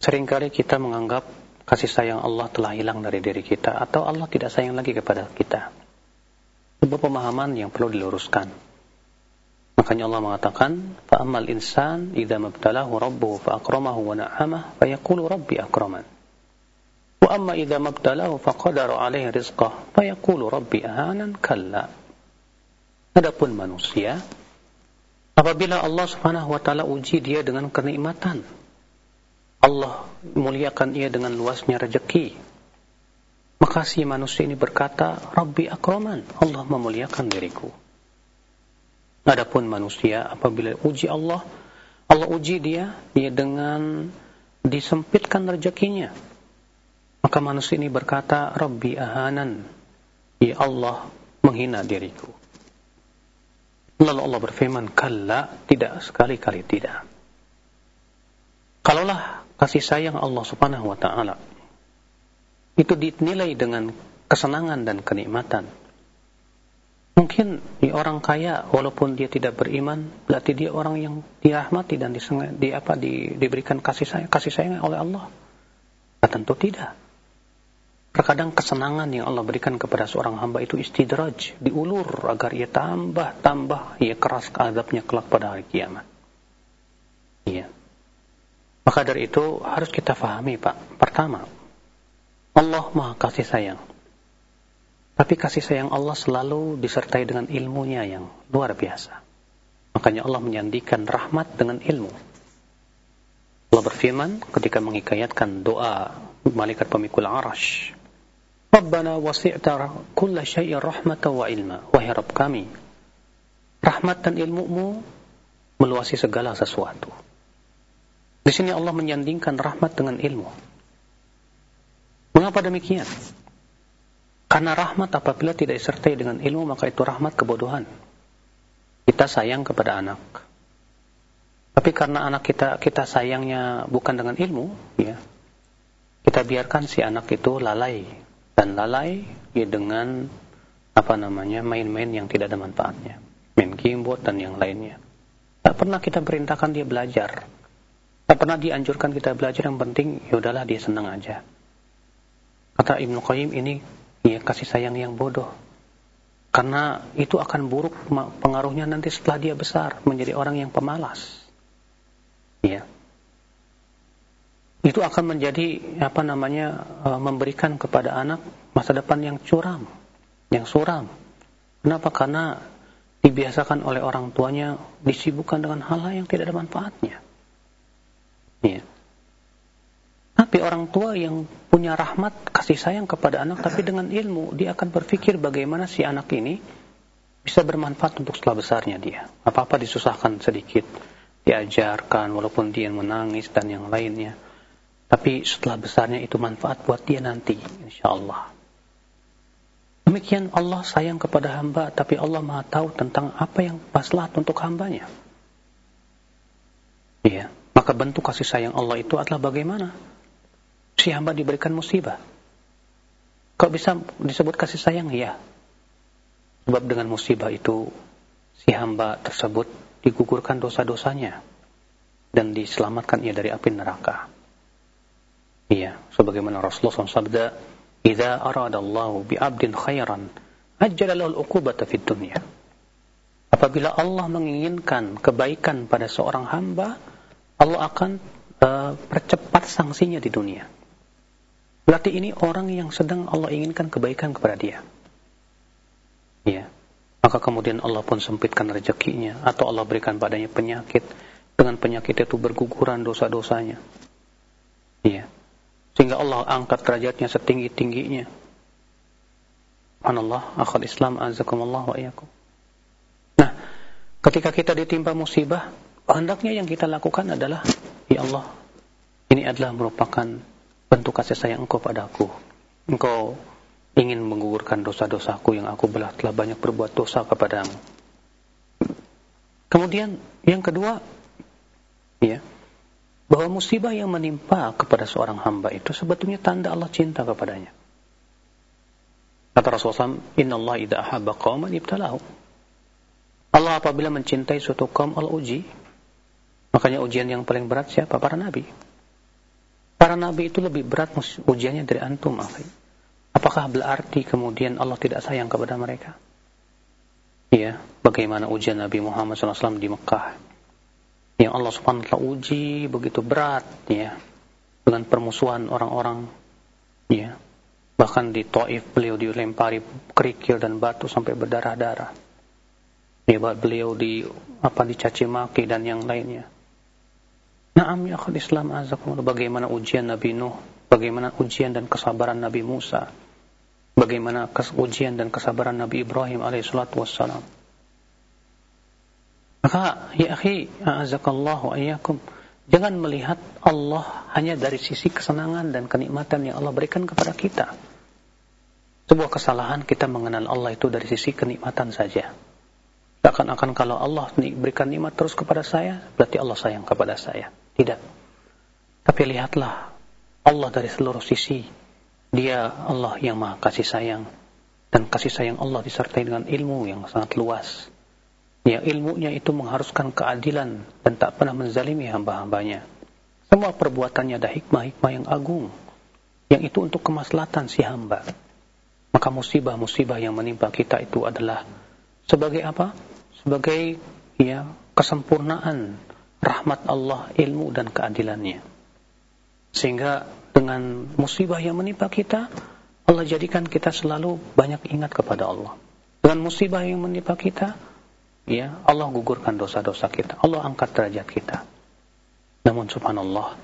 A: Seringkali kita menganggap kasih sayang Allah telah hilang dari diri kita atau Allah tidak sayang lagi kepada kita. Sebuah pemahaman yang perlu diluruskan. Makanya Allah mengatakan, "Fa'ammal insan idza mabtalahu rabbuhu fa'akramahu wa na'amah fayaqulu rabbi akraman." Wa amma idza mabtalahu faqadara 'alaihi rizqah fayaqulu rabbi ahanan kalla. Adapun manusia apabila Allah Subhanahu wa taala uji dia dengan kenikmatan Allah muliakan ia dengan luasnya rezeki maka si manusia ini berkata Rabbi akraman Allah memuliakan diriku Adapun manusia apabila uji Allah Allah uji dia dia dengan disempitkan rezekinya maka manusia ini berkata, Rabbi ahanan, ya Allah menghina diriku. Lalu Allah berfirman, Kalla, tidak, sekali-kali tidak. Kalaulah kasih sayang Allah subhanahu wa ta'ala, itu dinilai dengan kesenangan dan kenikmatan. Mungkin di orang kaya, walaupun dia tidak beriman, berarti dia orang yang dirahmati dan disengaja, di apa di, diberikan kasih sayang, kasih sayang oleh Allah. Nah, tentu tidak. Terkadang kesenangan yang Allah berikan kepada seorang hamba itu istidraj, diulur agar ia tambah-tambah ia keras azabnya kelak pada hari kiamat. Iya. Maka dari itu harus kita fahami, Pak. Pertama, Allah Maha kasih sayang. Tapi kasih sayang Allah selalu disertai dengan ilmunya yang luar biasa. Makanya Allah menyandikan rahmat dengan ilmu. Allah berfirman ketika menghikayatkan doa malaikat pemikul arash. Rabbana wasi'ta kulla syai'in rahmatan wa ilma. Wahai Rabb kami, rahmat dan ilmumu meluasi segala sesuatu. Di sini Allah menyandingkan rahmat dengan ilmu. Mengapa demikian? Karena rahmat apabila tidak disertai dengan ilmu maka itu rahmat kebodohan. Kita sayang kepada anak. Tapi karena anak kita kita sayangnya bukan dengan ilmu, ya. Kita biarkan si anak itu lalai dan lalai ya dengan apa namanya main-main yang tidak ada manfaatnya, main keyboard dan yang lainnya. Tak pernah kita perintahkan dia belajar. Tak pernah dianjurkan kita belajar yang penting ya udahlah dia senang aja. Kata Ibnu Qayyim ini ya kasih sayang yang bodoh. Karena itu akan buruk pengaruhnya nanti setelah dia besar menjadi orang yang pemalas. Ya. Itu akan menjadi apa namanya memberikan kepada anak masa depan yang curam, yang suram. Kenapa? Karena dibiasakan oleh orang tuanya disibukkan dengan hal-hal yang tidak ada manfaatnya. Ya. Tapi orang tua yang punya rahmat, kasih sayang kepada anak, tapi dengan ilmu, dia akan berpikir bagaimana si anak ini bisa bermanfaat untuk setelah besarnya dia. Apa-apa disusahkan sedikit, diajarkan, walaupun dia menangis dan yang lainnya. Tapi setelah besarnya itu manfaat buat dia nanti, insya Allah. Demikian Allah sayang kepada hamba, tapi Allah maha tahu tentang apa yang maslahat untuk hambanya. Iya, maka bentuk kasih sayang Allah itu adalah bagaimana? Si hamba diberikan musibah. Kok bisa disebut kasih sayang? Ya. Sebab dengan musibah itu, si hamba tersebut digugurkan dosa-dosanya dan diselamatkan ia dari api neraka. Iya, sebagaimana Rasulullah SAW sabda, "Idza aradallahu bi'abdin khairan, ajjala lahu al-uqubata fid dunya." Apabila Allah menginginkan kebaikan pada seorang hamba, Allah akan uh, percepat sanksinya di dunia. Berarti ini orang yang sedang Allah inginkan kebaikan kepada dia. Iya. Maka kemudian Allah pun sempitkan rezekinya atau Allah berikan padanya penyakit. Dengan penyakit itu berguguran dosa-dosanya. Iya. Sehingga Allah angkat derajatnya setinggi-tingginya. Subhanallah, akhal Islam azakumullah wa iyakum. Nah, ketika kita ditimpa musibah, hendaknya yang kita lakukan adalah, Ya Allah, ini adalah merupakan bentuk kasih sayang engkau padaku. Engkau ingin menggugurkan dosa-dosaku yang aku belah telah banyak berbuat dosa kepadamu. Kemudian yang kedua, ya, bahwa musibah yang menimpa kepada seorang hamba itu sebetulnya tanda Allah cinta kepadanya. Kata Rasulullah SAW, Inna Allah idha ahabba qawman ibtalahu. Allah apabila mencintai suatu kaum Allah uji. Makanya ujian yang paling berat siapa? Para nabi. Para nabi itu lebih berat ujiannya dari antum. Apakah berarti kemudian Allah tidak sayang kepada mereka? Ya, bagaimana ujian Nabi Muhammad SAW di Mekah. Yang Allah ta'ala uji begitu berat, ya. Dengan permusuhan orang-orang, ya. Bahkan di Taif beliau dilempari kerikil dan batu sampai berdarah-darah. Ya, beliau di apa dicaci maki dan yang lainnya. Naam ya akhul Islam azakumullah. Bagaimana ujian Nabi Nuh, bagaimana ujian dan kesabaran Nabi Musa bagaimana ujian dan kesabaran Nabi Ibrahim alaihissalatu wassalam. Maka ya akhi, a'azakallahu ayyakum, jangan melihat Allah hanya dari sisi kesenangan dan kenikmatan yang Allah berikan kepada kita. Sebuah kesalahan kita mengenal Allah itu dari sisi kenikmatan saja. Akan-akan kalau Allah berikan nikmat terus kepada saya, berarti Allah sayang kepada saya. Tidak. Tapi lihatlah Allah dari seluruh sisi dia Allah yang maha kasih sayang. Dan kasih sayang Allah disertai dengan ilmu yang sangat luas. Ya ilmunya itu mengharuskan keadilan dan tak pernah menzalimi hamba-hambanya. Semua perbuatannya ada hikmah-hikmah yang agung. Yang itu untuk kemaslahatan si hamba. Maka musibah-musibah yang menimpa kita itu adalah sebagai apa? Sebagai ya kesempurnaan rahmat Allah, ilmu dan keadilannya. Sehingga dengan musibah yang menimpa kita, Allah jadikan kita selalu banyak ingat kepada Allah. Dengan musibah yang menimpa kita, ya Allah gugurkan dosa-dosa kita. Allah angkat derajat kita. Namun subhanallah,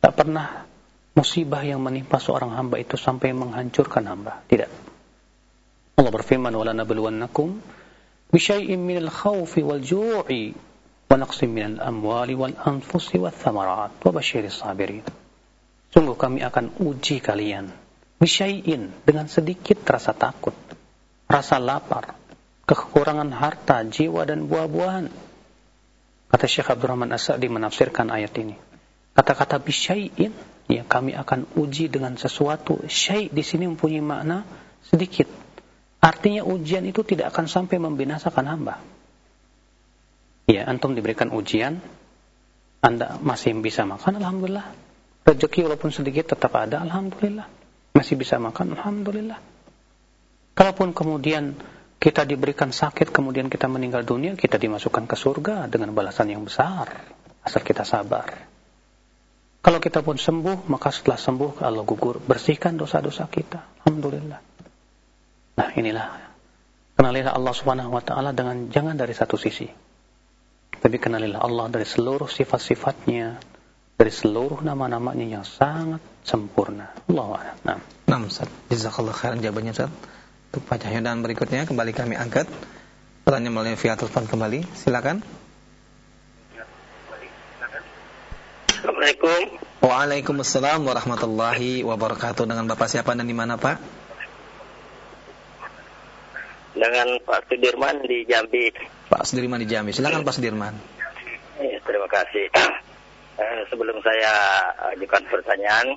A: tak pernah musibah yang menimpa seorang hamba itu sampai menghancurkan hamba. Tidak. Allah berfirman, "Wala nabluwannakum bisyai'in minal khawfi wal ju'i wal anfusi wal thamarat wa basyiris sabirin." Sungguh kami akan uji kalian. Bisyai'in, dengan sedikit rasa takut, rasa lapar, kekurangan harta, jiwa dan buah-buahan. Kata Syekh Abdurrahman As-Sa'di menafsirkan ayat ini. Kata-kata bisyai'in, ya kami akan uji dengan sesuatu. Syai' di sini mempunyai makna sedikit. Artinya ujian itu tidak akan sampai membinasakan hamba. Ya, antum diberikan ujian, Anda masih bisa makan, Alhamdulillah Rezeki walaupun sedikit tetap ada, Alhamdulillah. Masih bisa makan, Alhamdulillah. Kalaupun kemudian kita diberikan sakit, kemudian kita meninggal dunia, kita dimasukkan ke surga dengan balasan yang besar. Asal kita sabar. Kalau kita pun sembuh, maka setelah sembuh Allah gugur, bersihkan dosa-dosa kita. Alhamdulillah. Nah inilah. Kenalilah Allah subhanahu wa ta'ala dengan jangan dari satu sisi. Tapi kenalilah Allah dari seluruh sifat-sifatnya, dari seluruh nama-namanya yang sangat sempurna. Allah Nah.
B: Nah, Ustaz. Jazakallah khairan jawabannya, Ustaz. Untuk dan berikutnya kembali kami angkat pertanyaan melalui via telepon kembali. Silakan.
H: Assalamualaikum.
B: Waalaikumsalam warahmatullahi wabarakatuh. Dengan Bapak siapa dan di mana, Pak?
H: Dengan Pak Sudirman di Jambi.
B: Pak Sudirman di Jambi. Silakan Pak Sudirman.
H: Ya, terima kasih. Eh, sebelum saya ajukan pertanyaan,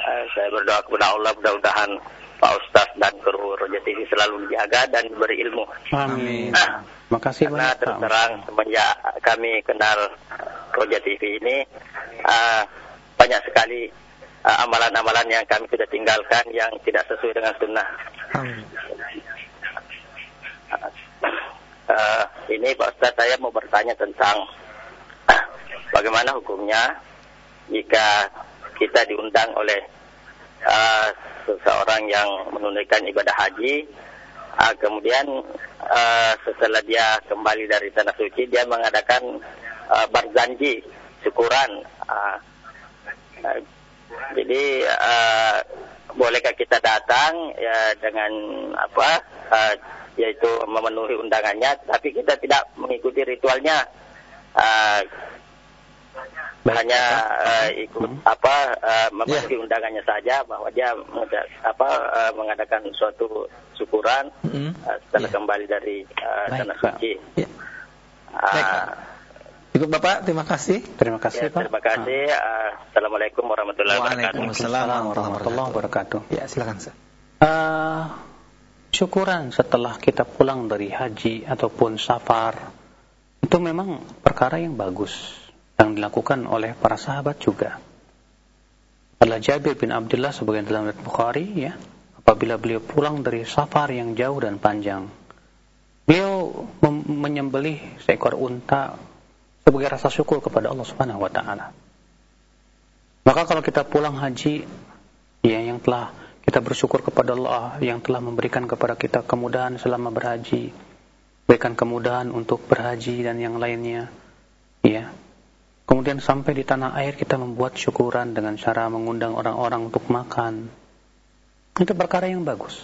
H: eh, saya berdoa kepada Allah mudah-mudahan Pak Ustaz dan kru Roja TV selalu dijaga dan berilmu.
A: Amin. Nah, Makasih
H: Karena banyak. terus terang semenjak kami kenal Roja TV ini, uh, banyak sekali amalan-amalan uh, yang kami sudah tinggalkan yang tidak sesuai dengan sunnah. Amin. Uh, ini Pak Ustaz saya mau bertanya tentang bagaimana hukumnya jika kita diundang oleh uh, seseorang yang menunaikan ibadah haji, uh, kemudian uh, setelah dia kembali dari tanah suci, dia mengadakan uh, barzanji, syukuran. Uh, uh, jadi uh, bolehkah kita datang ya dengan apa? Uh, yaitu memenuhi undangannya, tapi kita tidak mengikuti ritualnya. Uh, hanya uh, ikut hmm. apa uh, memasuki yeah. undangannya saja bahwa dia apa uh, mengadakan suatu syukuran hmm. uh, setelah yeah. kembali dari uh, tanah suci. Yeah.
B: Uh, Cukup Bapak, terima kasih.
A: Terima kasih
H: ya, Pak. Terima kasih. Uh, Assalamualaikum warahmatullahi wabarakatuh.
B: Waalaikumsalam warahmatullahi wabarakatuh.
A: Ya, silakan. Uh, syukuran setelah kita pulang dari haji ataupun safar itu memang perkara yang bagus yang dilakukan oleh para sahabat juga. Adalah Jabir bin Abdullah sebagian dalam Bukhari ya, apabila beliau pulang dari safar yang jauh dan panjang, beliau menyembelih seekor unta sebagai rasa syukur kepada Allah Subhanahu wa taala. Maka kalau kita pulang haji ya yang telah kita bersyukur kepada Allah yang telah memberikan kepada kita kemudahan selama berhaji, berikan kemudahan untuk berhaji dan yang lainnya. Ya. Kemudian sampai di tanah air kita membuat syukuran dengan cara mengundang orang-orang untuk makan. Itu perkara yang bagus.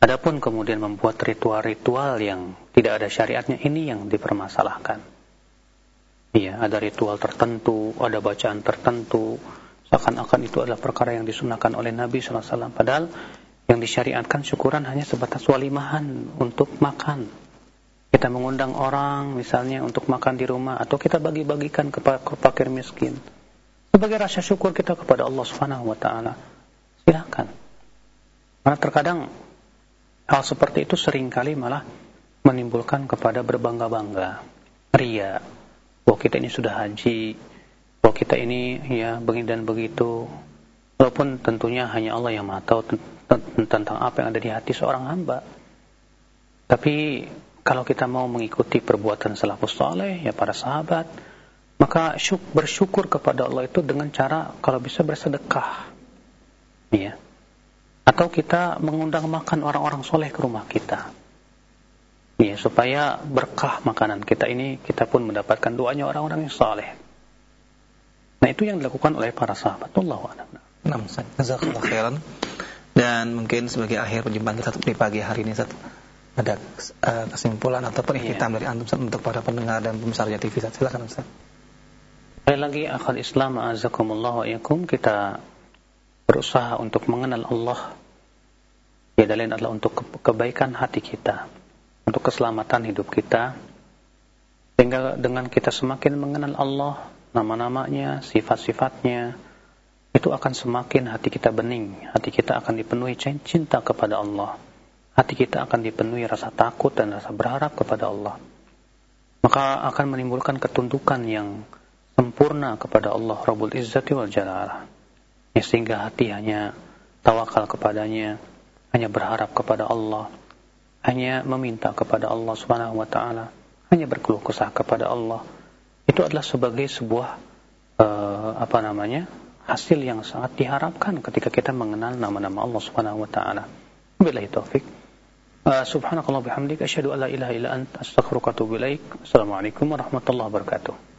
A: Adapun kemudian membuat ritual-ritual yang tidak ada syariatnya ini yang dipermasalahkan. Iya, ada ritual tertentu, ada bacaan tertentu, seakan-akan itu adalah perkara yang disunahkan oleh Nabi SAW. Padahal yang disyariatkan syukuran hanya sebatas walimahan untuk makan. Kita mengundang orang misalnya untuk makan di rumah atau kita bagi-bagikan kepada fakir miskin. Sebagai rasa syukur kita kepada Allah Subhanahu wa taala. Silakan. Karena terkadang hal seperti itu sering kali malah menimbulkan kepada berbangga-bangga, ria. Bahwa kita ini sudah haji, bahwa kita ini ya begini dan begitu. Walaupun tentunya hanya Allah yang maha tahu tentang apa yang ada di hati seorang hamba. Tapi kalau kita mau mengikuti perbuatan salafus saleh ya para sahabat, maka syuk, bersyukur kepada Allah itu dengan cara kalau bisa bersedekah. Ya. Atau kita mengundang makan orang-orang soleh ke rumah kita. Ya, supaya berkah makanan kita ini kita pun mendapatkan doanya orang-orang yang saleh. Nah, itu yang dilakukan oleh para sahabat. A'lam.
B: Nah, jazakallahu khairan. Dan mungkin sebagai akhir perjumpaan kita di pagi hari ini Ustaz, ada uh, kesimpulan ataupun ikhtitam yeah. dari antum Ustaz, untuk para pendengar dan pemirsa Radio TV Ustaz. Silakan Ustaz.
A: Sekali lagi akhal Islam azakumullah wa kita berusaha untuk mengenal Allah. Ya lain adalah untuk kebaikan hati kita, untuk keselamatan hidup kita. Sehingga dengan kita semakin mengenal Allah, nama-namanya, sifat-sifatnya, itu akan semakin hati kita bening, hati kita akan dipenuhi cinta kepada Allah. Hati kita akan dipenuhi rasa takut dan rasa berharap kepada Allah. Maka akan menimbulkan ketundukan yang sempurna kepada Allah Rabbul Izzati wal Jalal. Ya, sehingga hati hanya tawakal kepadanya, hanya berharap kepada Allah, hanya meminta kepada Allah Subhanahu wa taala, hanya berkeluh kesah kepada Allah. Itu adalah sebagai sebuah uh, apa namanya? hasil yang sangat diharapkan ketika kita mengenal nama-nama Allah Subhanahu wa taala. Billahi taufik. Uh, subhanakallah bihamdika asyhadu an la ilaha illa anta astaghfiruka wa atubu ilaik. Assalamualaikum warahmatullahi wabarakatuh.